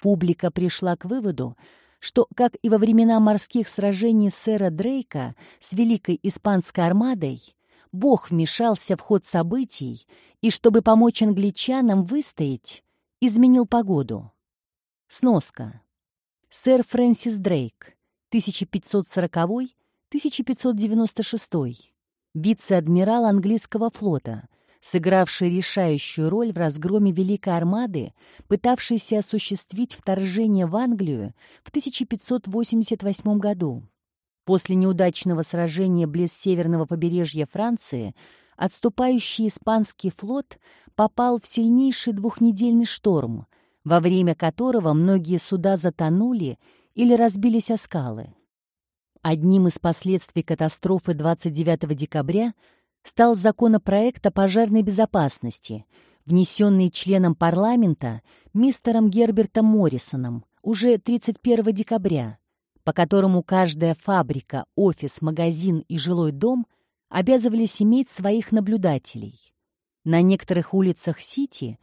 Публика пришла к выводу, что, как и во времена морских сражений сэра Дрейка с Великой Испанской армадой, Бог вмешался в ход событий и, чтобы помочь англичанам выстоять, изменил погоду. Сноска. Сэр Фрэнсис Дрейк, 1540-1596, вице-адмирал английского флота, сыгравший решающую роль в разгроме Великой Армады, пытавшейся осуществить вторжение в Англию в 1588 году. После неудачного сражения близ северного побережья Франции отступающий испанский флот попал в сильнейший двухнедельный шторм, во время которого многие суда затонули или разбились о скалы. Одним из последствий катастрофы 29 декабря – стал законопроект о пожарной безопасности, внесенный членом парламента мистером Гербертом Моррисоном уже 31 декабря, по которому каждая фабрика, офис, магазин и жилой дом обязывались иметь своих наблюдателей. На некоторых улицах Сити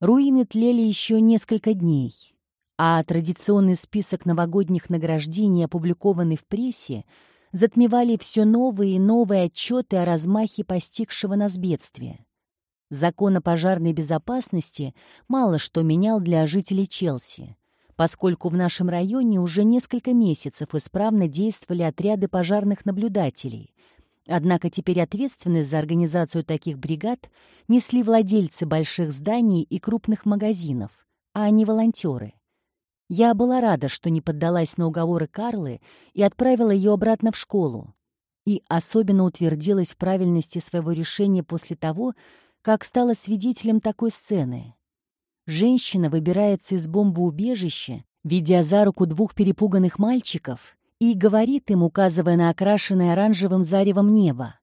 руины тлели еще несколько дней, а традиционный список новогодних награждений, опубликованный в прессе, затмевали все новые и новые отчеты о размахе постигшего нас бедствия. Закон о пожарной безопасности мало что менял для жителей Челси, поскольку в нашем районе уже несколько месяцев исправно действовали отряды пожарных наблюдателей, Однако теперь ответственность за организацию таких бригад несли владельцы больших зданий и крупных магазинов, а не волонтеры. Я была рада, что не поддалась на уговоры Карлы и отправила ее обратно в школу. И особенно утвердилась в правильности своего решения после того, как стала свидетелем такой сцены. Женщина выбирается из бомбоубежища, ведя за руку двух перепуганных мальчиков, и говорит им, указывая на окрашенное оранжевым заревом небо.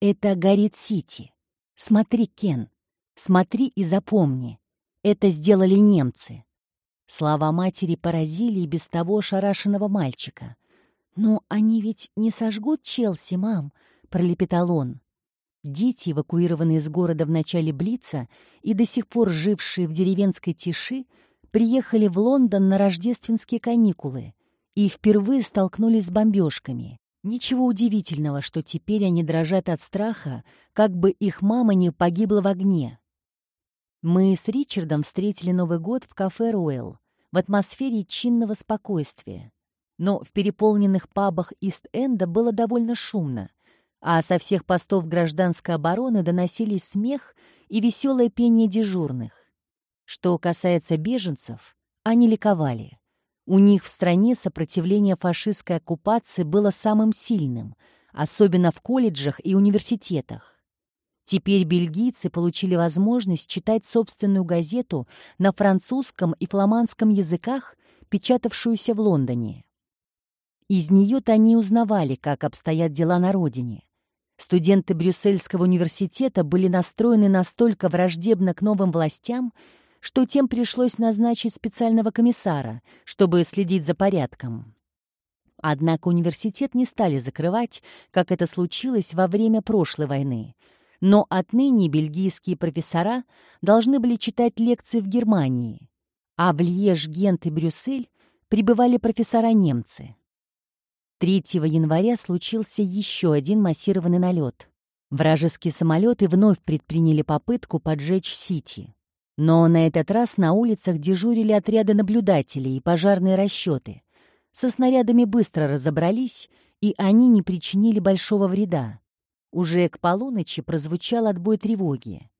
«Это горит Сити. Смотри, Кен, смотри и запомни. Это сделали немцы». Слова матери поразили и без того ошарашенного мальчика. «Но они ведь не сожгут Челси, мам», — пролепетал он. Дети, эвакуированные из города в начале Блица и до сих пор жившие в деревенской тиши, приехали в Лондон на рождественские каникулы и впервые столкнулись с бомбежками. Ничего удивительного, что теперь они дрожат от страха, как бы их мама не погибла в огне. Мы с Ричардом встретили Новый год в кафе «Ройл» в атмосфере чинного спокойствия. Но в переполненных пабах Ист-Энда было довольно шумно, а со всех постов гражданской обороны доносились смех и веселое пение дежурных. Что касается беженцев, они ликовали. У них в стране сопротивление фашистской оккупации было самым сильным, особенно в колледжах и университетах. Теперь бельгийцы получили возможность читать собственную газету на французском и фламандском языках, печатавшуюся в Лондоне. Из нее-то они узнавали, как обстоят дела на родине. Студенты Брюссельского университета были настроены настолько враждебно к новым властям, что тем пришлось назначить специального комиссара, чтобы следить за порядком. Однако университет не стали закрывать, как это случилось во время прошлой войны. Но отныне бельгийские профессора должны были читать лекции в Германии, а в Льеж, Гент и Брюссель прибывали профессора-немцы. 3 января случился еще один массированный налет. Вражеские самолеты вновь предприняли попытку поджечь Сити. Но на этот раз на улицах дежурили отряды наблюдателей и пожарные расчеты. Со снарядами быстро разобрались, и они не причинили большого вреда. Уже к полуночи прозвучал отбой тревоги.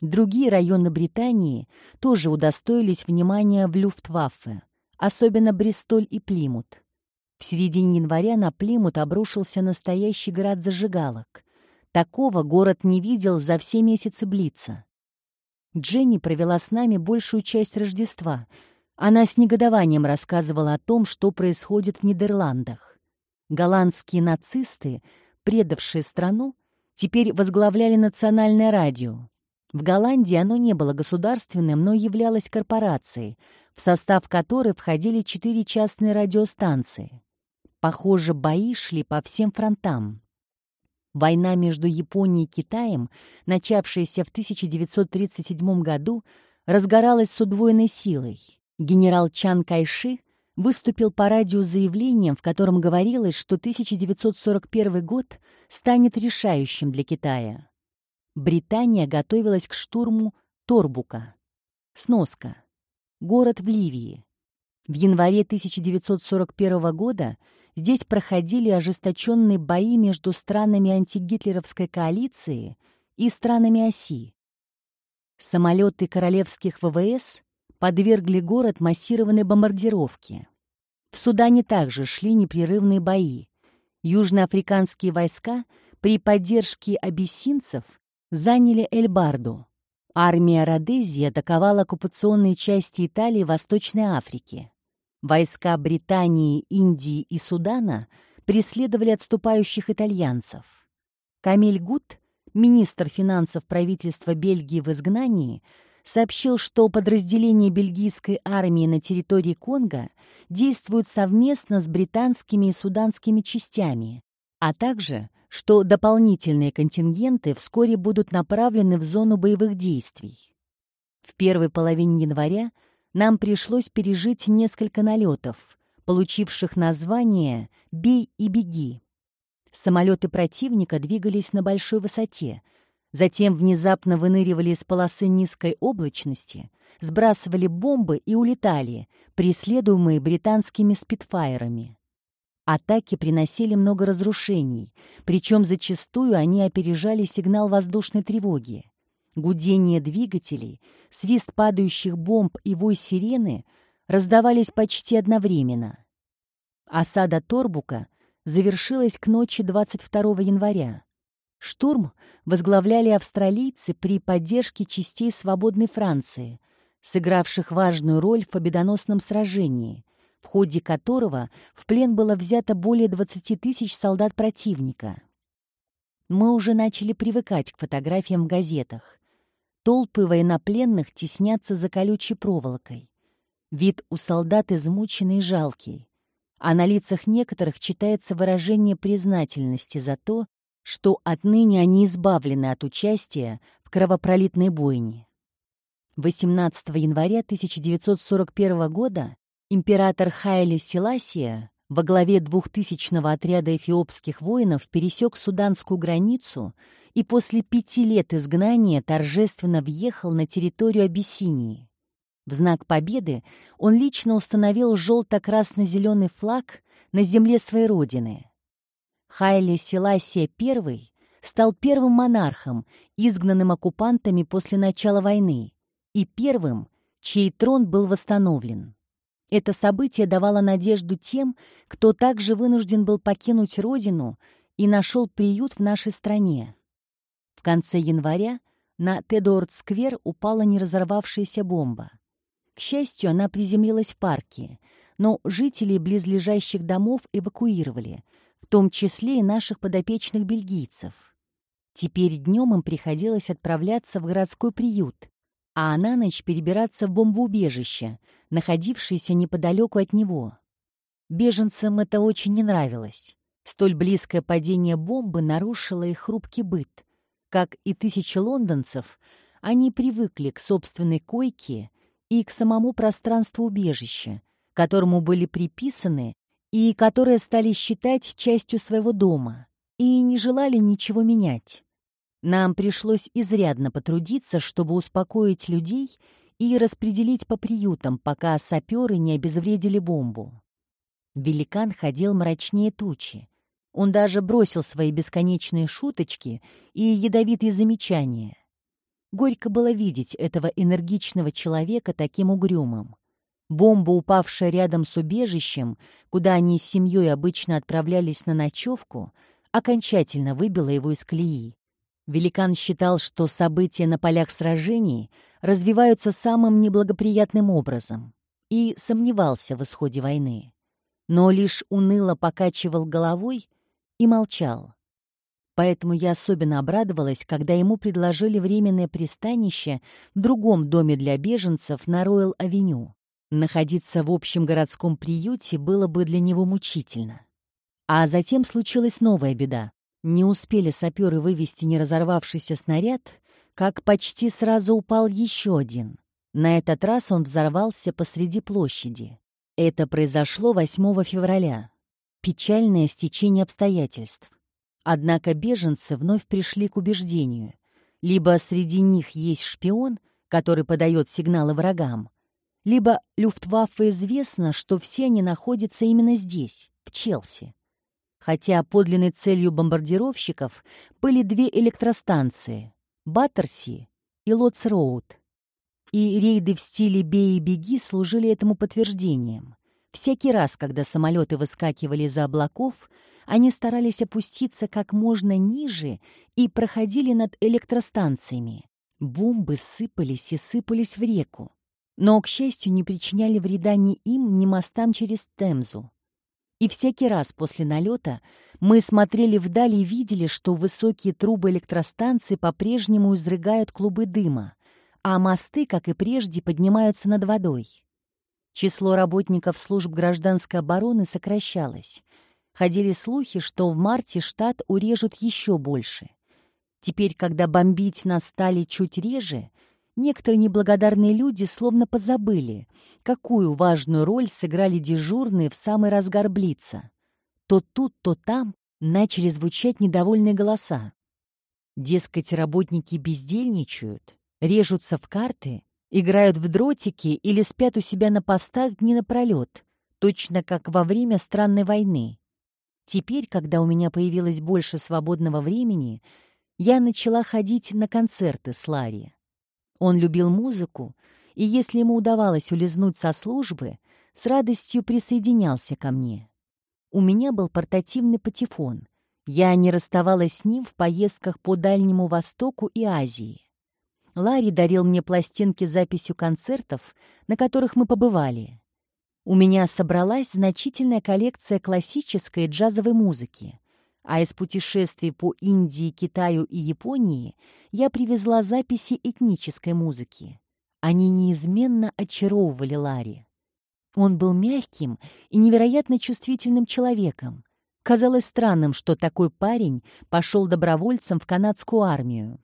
Другие районы Британии тоже удостоились внимания в Люфтваффе, особенно Бристоль и Плимут. В середине января на Плимут обрушился настоящий град зажигалок. Такого город не видел за все месяцы Блица. Дженни провела с нами большую часть Рождества. Она с негодованием рассказывала о том, что происходит в Нидерландах. Голландские нацисты, предавшие страну, теперь возглавляли национальное радио. В Голландии оно не было государственным, но являлось корпорацией, в состав которой входили четыре частные радиостанции. Похоже, бои шли по всем фронтам. Война между Японией и Китаем, начавшаяся в 1937 году, разгоралась с удвоенной силой. Генерал Чан Кайши выступил по радио заявлением, в котором говорилось, что 1941 год станет решающим для Китая. Британия готовилась к штурму Торбука. Сноска. Город в Ливии. В январе 1941 года Здесь проходили ожесточенные бои между странами антигитлеровской коалиции и странами оси. Самолеты королевских ВВС подвергли город массированной бомбардировке. В Судане также шли непрерывные бои. Южноафриканские войска при поддержке абиссинцев заняли Эльбарду. Армия Родезии атаковала оккупационные части Италии и Восточной Африки. Войска Британии, Индии и Судана преследовали отступающих итальянцев. Камиль Гут, министр финансов правительства Бельгии в изгнании, сообщил, что подразделения бельгийской армии на территории Конго действуют совместно с британскими и суданскими частями, а также, что дополнительные контингенты вскоре будут направлены в зону боевых действий. В первой половине января нам пришлось пережить несколько налетов, получивших название «Бей и беги». Самолеты противника двигались на большой высоте, затем внезапно выныривали из полосы низкой облачности, сбрасывали бомбы и улетали, преследуемые британскими спидфайерами. Атаки приносили много разрушений, причем зачастую они опережали сигнал воздушной тревоги. Гудение двигателей, свист падающих бомб и вой сирены раздавались почти одновременно. Осада Торбука завершилась к ночи 22 января. Штурм возглавляли австралийцы при поддержке частей свободной Франции, сыгравших важную роль в победоносном сражении, в ходе которого в плен было взято более 20 тысяч солдат противника. Мы уже начали привыкать к фотографиям в газетах. Толпы военнопленных теснятся за колючей проволокой. Вид у солдат измученный и жалкий, а на лицах некоторых читается выражение признательности за то, что отныне они избавлены от участия в кровопролитной бойне. 18 января 1941 года император Хайли Селасия во главе двухтысячного отряда эфиопских воинов пересек суданскую границу и после пяти лет изгнания торжественно въехал на территорию Абиссинии. В знак победы он лично установил желто-красно-зеленый флаг на земле своей родины — Хайли Селасия I стал первым монархом, изгнанным оккупантами после начала войны, и первым, чей трон был восстановлен. Это событие давало надежду тем, кто также вынужден был покинуть родину и нашел приют в нашей стране. В конце января на Тедорд-сквер упала неразорвавшаяся бомба. К счастью, она приземлилась в парке, но жителей близлежащих домов эвакуировали — том числе и наших подопечных бельгийцев. Теперь днем им приходилось отправляться в городской приют, а на ночь перебираться в бомбоубежище, находившееся неподалеку от него. Беженцам это очень не нравилось. Столь близкое падение бомбы нарушило их хрупкий быт. Как и тысячи лондонцев, они привыкли к собственной койке и к самому пространству убежища, которому были приписаны и которые стали считать частью своего дома и не желали ничего менять. Нам пришлось изрядно потрудиться, чтобы успокоить людей и распределить по приютам, пока саперы не обезвредили бомбу. Великан ходил мрачнее тучи. Он даже бросил свои бесконечные шуточки и ядовитые замечания. Горько было видеть этого энергичного человека таким угрюмым. Бомба, упавшая рядом с убежищем, куда они с семьей обычно отправлялись на ночевку, окончательно выбила его из колеи. Великан считал, что события на полях сражений развиваются самым неблагоприятным образом и сомневался в исходе войны. Но лишь уныло покачивал головой и молчал. Поэтому я особенно обрадовалась, когда ему предложили временное пристанище в другом доме для беженцев на Роyal-авеню. Находиться в общем городском приюте было бы для него мучительно. А затем случилась новая беда. Не успели саперы вывести неразорвавшийся снаряд, как почти сразу упал еще один. На этот раз он взорвался посреди площади. Это произошло 8 февраля. Печальное стечение обстоятельств. Однако беженцы вновь пришли к убеждению. Либо среди них есть шпион, который подает сигналы врагам, либо Люфтваффе известно, что все они находятся именно здесь, в Челси. Хотя подлинной целью бомбардировщиков были две электростанции — Баттерси и Лотс-Роуд. И рейды в стиле «бей и беги» служили этому подтверждением. Всякий раз, когда самолеты выскакивали из облаков, они старались опуститься как можно ниже и проходили над электростанциями. Бомбы сыпались и сыпались в реку но, к счастью, не причиняли вреда ни им, ни мостам через Темзу. И всякий раз после налета мы смотрели вдали и видели, что высокие трубы электростанции по-прежнему изрыгают клубы дыма, а мосты, как и прежде, поднимаются над водой. Число работников служб гражданской обороны сокращалось. Ходили слухи, что в марте штат урежут еще больше. Теперь, когда бомбить нас стали чуть реже, Некоторые неблагодарные люди словно позабыли, какую важную роль сыграли дежурные в самый разгар Блица. То тут, то там начали звучать недовольные голоса. Дескать, работники бездельничают, режутся в карты, играют в дротики или спят у себя на постах дни напролет, точно как во время странной войны. Теперь, когда у меня появилось больше свободного времени, я начала ходить на концерты с Ларри. Он любил музыку, и если ему удавалось улизнуть со службы, с радостью присоединялся ко мне. У меня был портативный патефон. Я не расставалась с ним в поездках по Дальнему Востоку и Азии. Ларри дарил мне пластинки с записью концертов, на которых мы побывали. У меня собралась значительная коллекция классической и джазовой музыки, а из путешествий по Индии, Китаю и Японии я привезла записи этнической музыки. Они неизменно очаровывали Ларри. Он был мягким и невероятно чувствительным человеком. Казалось странным, что такой парень пошел добровольцем в канадскую армию.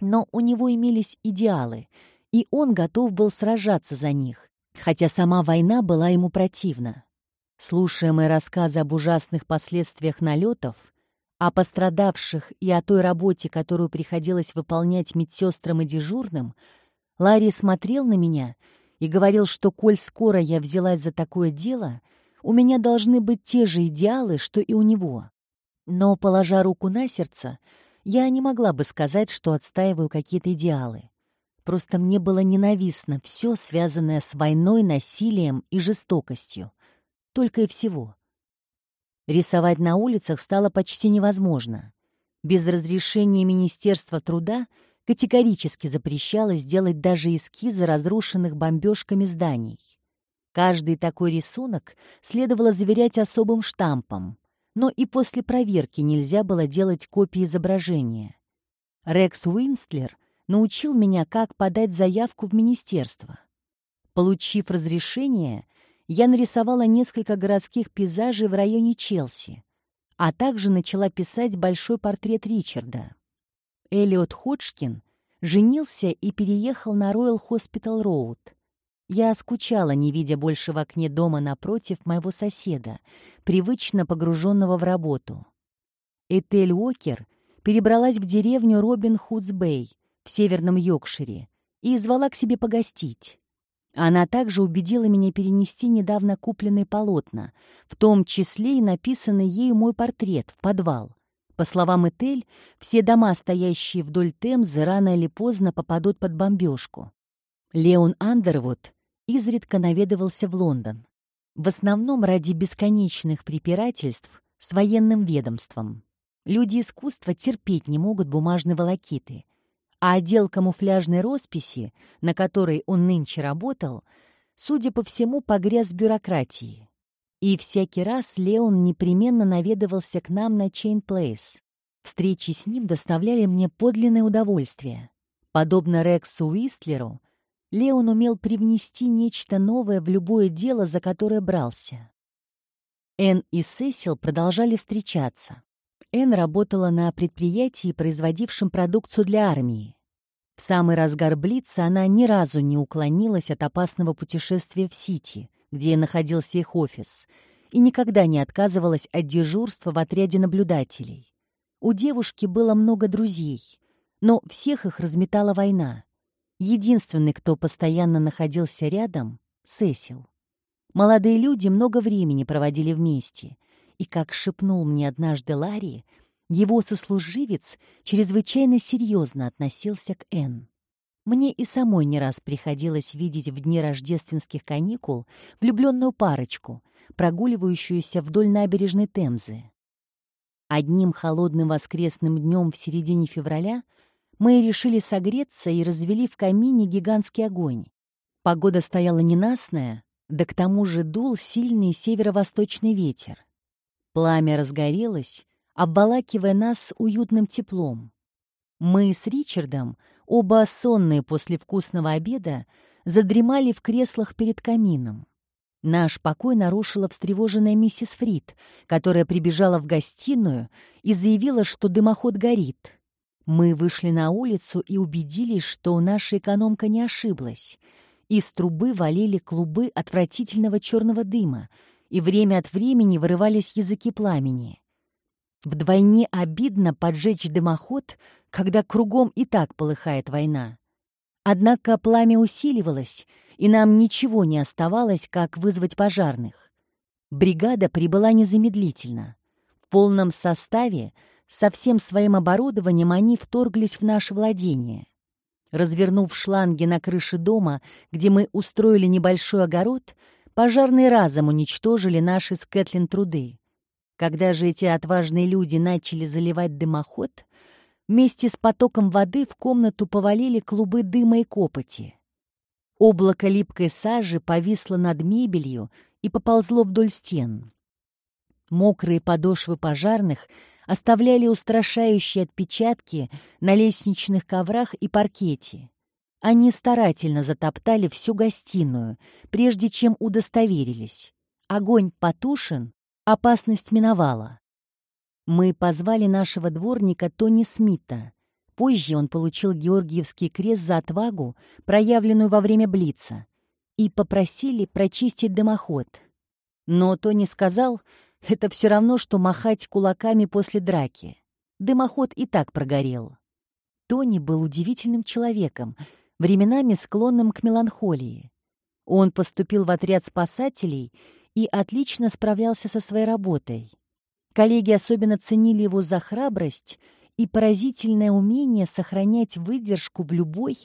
Но у него имелись идеалы, и он готов был сражаться за них, хотя сама война была ему противна. Слушая мои рассказы об ужасных последствиях налетов, о пострадавших и о той работе, которую приходилось выполнять медсестрам и дежурным, Ларри смотрел на меня — и говорил, что коль скоро я взялась за такое дело, у меня должны быть те же идеалы, что и у него. Но, положа руку на сердце, я не могла бы сказать, что отстаиваю какие-то идеалы. Просто мне было ненавистно все, связанное с войной, насилием и жестокостью. Только и всего. Рисовать на улицах стало почти невозможно. Без разрешения Министерства труда — категорически запрещалось делать даже эскизы разрушенных бомбежками зданий. Каждый такой рисунок следовало заверять особым штампом, но и после проверки нельзя было делать копии изображения. Рекс Уинстлер научил меня, как подать заявку в министерство. Получив разрешение, я нарисовала несколько городских пейзажей в районе Челси, а также начала писать большой портрет Ричарда. Элиот Ходжкин женился и переехал на Роyal Hospital Road. Я скучала, не видя больше в окне дома напротив моего соседа, привычно погруженного в работу. Этель Уокер перебралась в деревню Робин Худс-Бэй в северном Йоркшире и звала к себе погостить. Она также убедила меня перенести недавно купленные полотна, в том числе и написанный ею мой портрет, в подвал. По словам Этель, все дома, стоящие вдоль Темзы, рано или поздно попадут под бомбежку. Леон Андервуд изредка наведывался в Лондон. В основном ради бесконечных препирательств с военным ведомством. Люди искусства терпеть не могут бумажной волокиты, а отдел камуфляжной росписи, на которой он нынче работал, судя по всему, погряз в бюрократии. И всякий раз Леон непременно наведывался к нам на Чейн Плейс. Встречи с ним доставляли мне подлинное удовольствие. Подобно Рексу Уистлеру, Леон умел привнести нечто новое в любое дело, за которое брался. Энн и Сесил продолжали встречаться. Энн работала на предприятии, производившем продукцию для армии. В самый разгар Блица она ни разу не уклонилась от опасного путешествия в Сити — где находился их офис, и никогда не отказывалась от дежурства в отряде наблюдателей. У девушки было много друзей, но всех их разметала война. Единственный, кто постоянно находился рядом — Сесил. Молодые люди много времени проводили вместе, и, как шепнул мне однажды Ларри, его сослуживец чрезвычайно серьезно относился к Энн. Мне и самой не раз приходилось видеть в дни рождественских каникул влюбленную парочку, прогуливающуюся вдоль набережной Темзы. Одним холодным воскресным днем в середине февраля мы решили согреться и развели в камине гигантский огонь. Погода стояла ненастная, да к тому же дул сильный северо-восточный ветер. Пламя разгорелось, обволакивая нас уютным теплом. Мы с Ричардом, оба сонные после вкусного обеда, задремали в креслах перед камином. Наш покой нарушила встревоженная миссис Фрид, которая прибежала в гостиную и заявила, что дымоход горит. Мы вышли на улицу и убедились, что наша экономка не ошиблась. Из трубы валили клубы отвратительного черного дыма, и время от времени вырывались языки пламени. Вдвойне обидно поджечь дымоход, когда кругом и так полыхает война. Однако пламя усиливалось, и нам ничего не оставалось, как вызвать пожарных. Бригада прибыла незамедлительно. полном составе, со всем своим оборудованием они вторглись в наше владение. Развернув шланги на крыше дома, где мы устроили небольшой огород, пожарные разом уничтожили наши с Кэтлин труды. Когда же эти отважные люди начали заливать дымоход, вместе с потоком воды в комнату повалили клубы дыма и копоти. Облако липкой сажи повисло над мебелью и поползло вдоль стен. Мокрые подошвы пожарных оставляли устрашающие отпечатки на лестничных коврах и паркете. Они старательно затоптали всю гостиную, прежде чем удостоверились. Огонь потушен, опасность миновала. Мы позвали нашего дворника Тони Смита. Позже он получил Георгиевский крест за отвагу, проявленную во время Блица, и попросили прочистить дымоход. Но Тони сказал, это все равно, что махать кулаками после драки. Дымоход и так прогорел. Тони был удивительным человеком, временами склонным к меланхолии. Он поступил в отряд спасателей и отлично справлялся со своей работой. Коллеги особенно ценили его за храбрость — и поразительное умение сохранять выдержку в любой,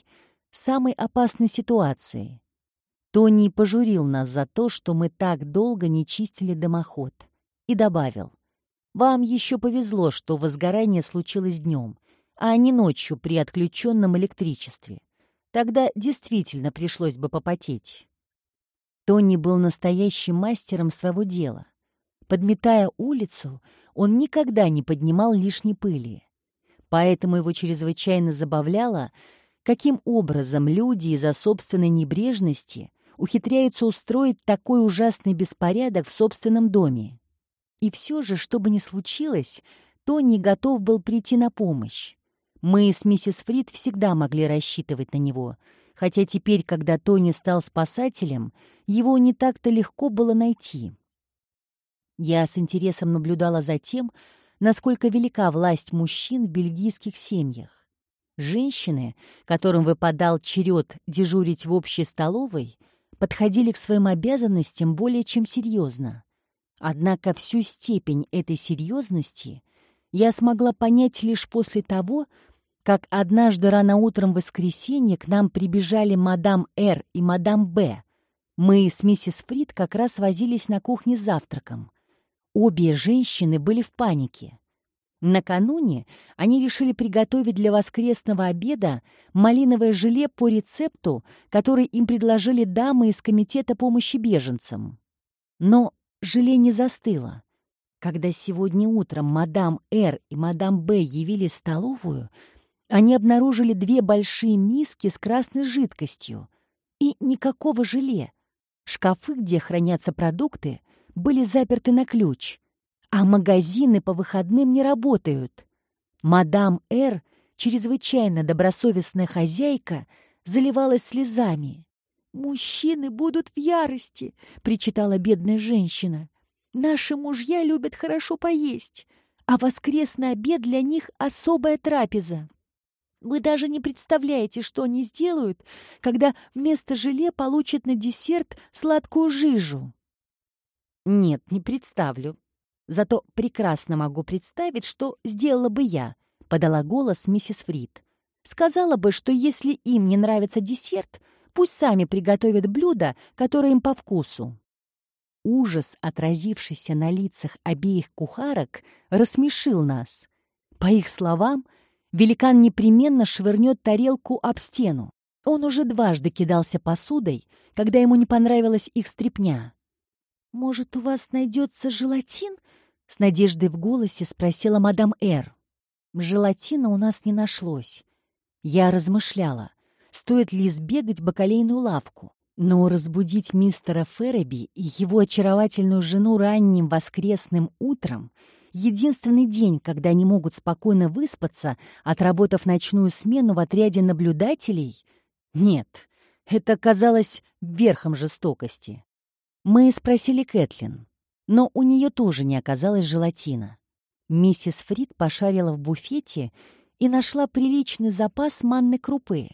самой опасной ситуации. Тони пожурил нас за то, что мы так долго не чистили дымоход, и добавил, «Вам еще повезло, что возгорание случилось днем, а не ночью при отключенном электричестве. Тогда действительно пришлось бы попотеть». Тони был настоящим мастером своего дела. Подметая улицу, он никогда не поднимал лишней пыли. Поэтому его чрезвычайно забавляло, каким образом люди из-за собственной небрежности ухитряются устроить такой ужасный беспорядок в собственном доме. И все же, что бы ни случилось, Тони готов был прийти на помощь. Мы с миссис Фрид всегда могли рассчитывать на него, хотя теперь, когда Тони стал спасателем, его не так-то легко было найти. Я с интересом наблюдала за тем, насколько велика власть мужчин в бельгийских семьях. Женщины, которым выпадал черед дежурить в общей столовой, подходили к своим обязанностям более чем серьезно. Однако всю степень этой серьезности я смогла понять лишь после того, как однажды рано утром в воскресенье к нам прибежали мадам Р и мадам Б. Мы с миссис Фрид как раз возились на кухне с завтраком. Обе женщины были в панике. Накануне они решили приготовить для воскресного обеда малиновое желе по рецепту, который им предложили дамы из Комитета помощи беженцам. Но желе не застыло. Когда сегодня утром мадам Р и мадам Б явились в столовую, они обнаружили две большие миски с красной жидкостью и никакого желе. Шкафы, где хранятся продукты, были заперты на ключ, а магазины по выходным не работают. Мадам Р, чрезвычайно добросовестная хозяйка, заливалась слезами. «Мужчины будут в ярости», — причитала бедная женщина. «Наши мужья любят хорошо поесть, а воскресный обед для них — особая трапеза. Вы даже не представляете, что они сделают, когда вместо желе получат на десерт сладкую жижу». «Нет, не представлю. Зато прекрасно могу представить, что сделала бы я», — подала голос миссис Фрид. «Сказала бы, что если им не нравится десерт, пусть сами приготовят блюдо, которое им по вкусу». Ужас, отразившийся на лицах обеих кухарок, рассмешил нас. По их словам, великан непременно швырнет тарелку об стену. Он уже дважды кидался посудой, когда ему не понравилась их стряпня. «Может, у вас найдется желатин?» — с надеждой в голосе спросила мадам Р. Желатина у нас не нашлось. Я размышляла, стоит ли сбегать в бакалейную лавку. Но разбудить мистера Ферреби и его очаровательную жену ранним воскресным утром — единственный день, когда они могут спокойно выспаться, отработав ночную смену в отряде наблюдателей? Нет, это казалось верхом жестокости. Мы спросили Кэтлин, но у нее тоже не оказалось желатина. Миссис Фрид пошарила в буфете и нашла приличный запас манной крупы.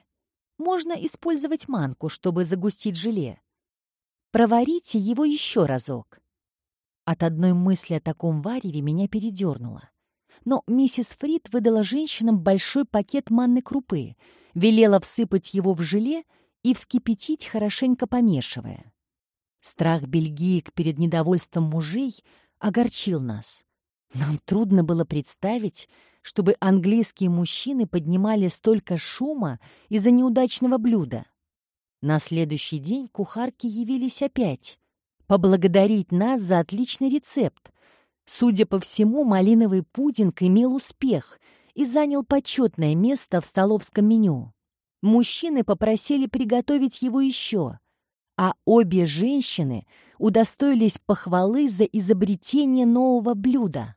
Можно использовать манку, чтобы загустить желе. Проварите его еще разок. От одной мысли о таком вареве меня передернуло. Но миссис Фрид выдала женщинам большой пакет манной крупы, велела всыпать его в желе и вскипятить, хорошенько помешивая. Страх бельгиек перед недовольством мужей огорчил нас. Нам трудно было представить, чтобы английские мужчины поднимали столько шума из-за неудачного блюда. На следующий день кухарки явились опять, поблагодарить нас за отличный рецепт. Судя по всему, малиновый пудинг имел успех и занял почетное место в столовском меню. Мужчины попросили приготовить его еще, а обе женщины удостоились похвалы за изобретение нового блюда.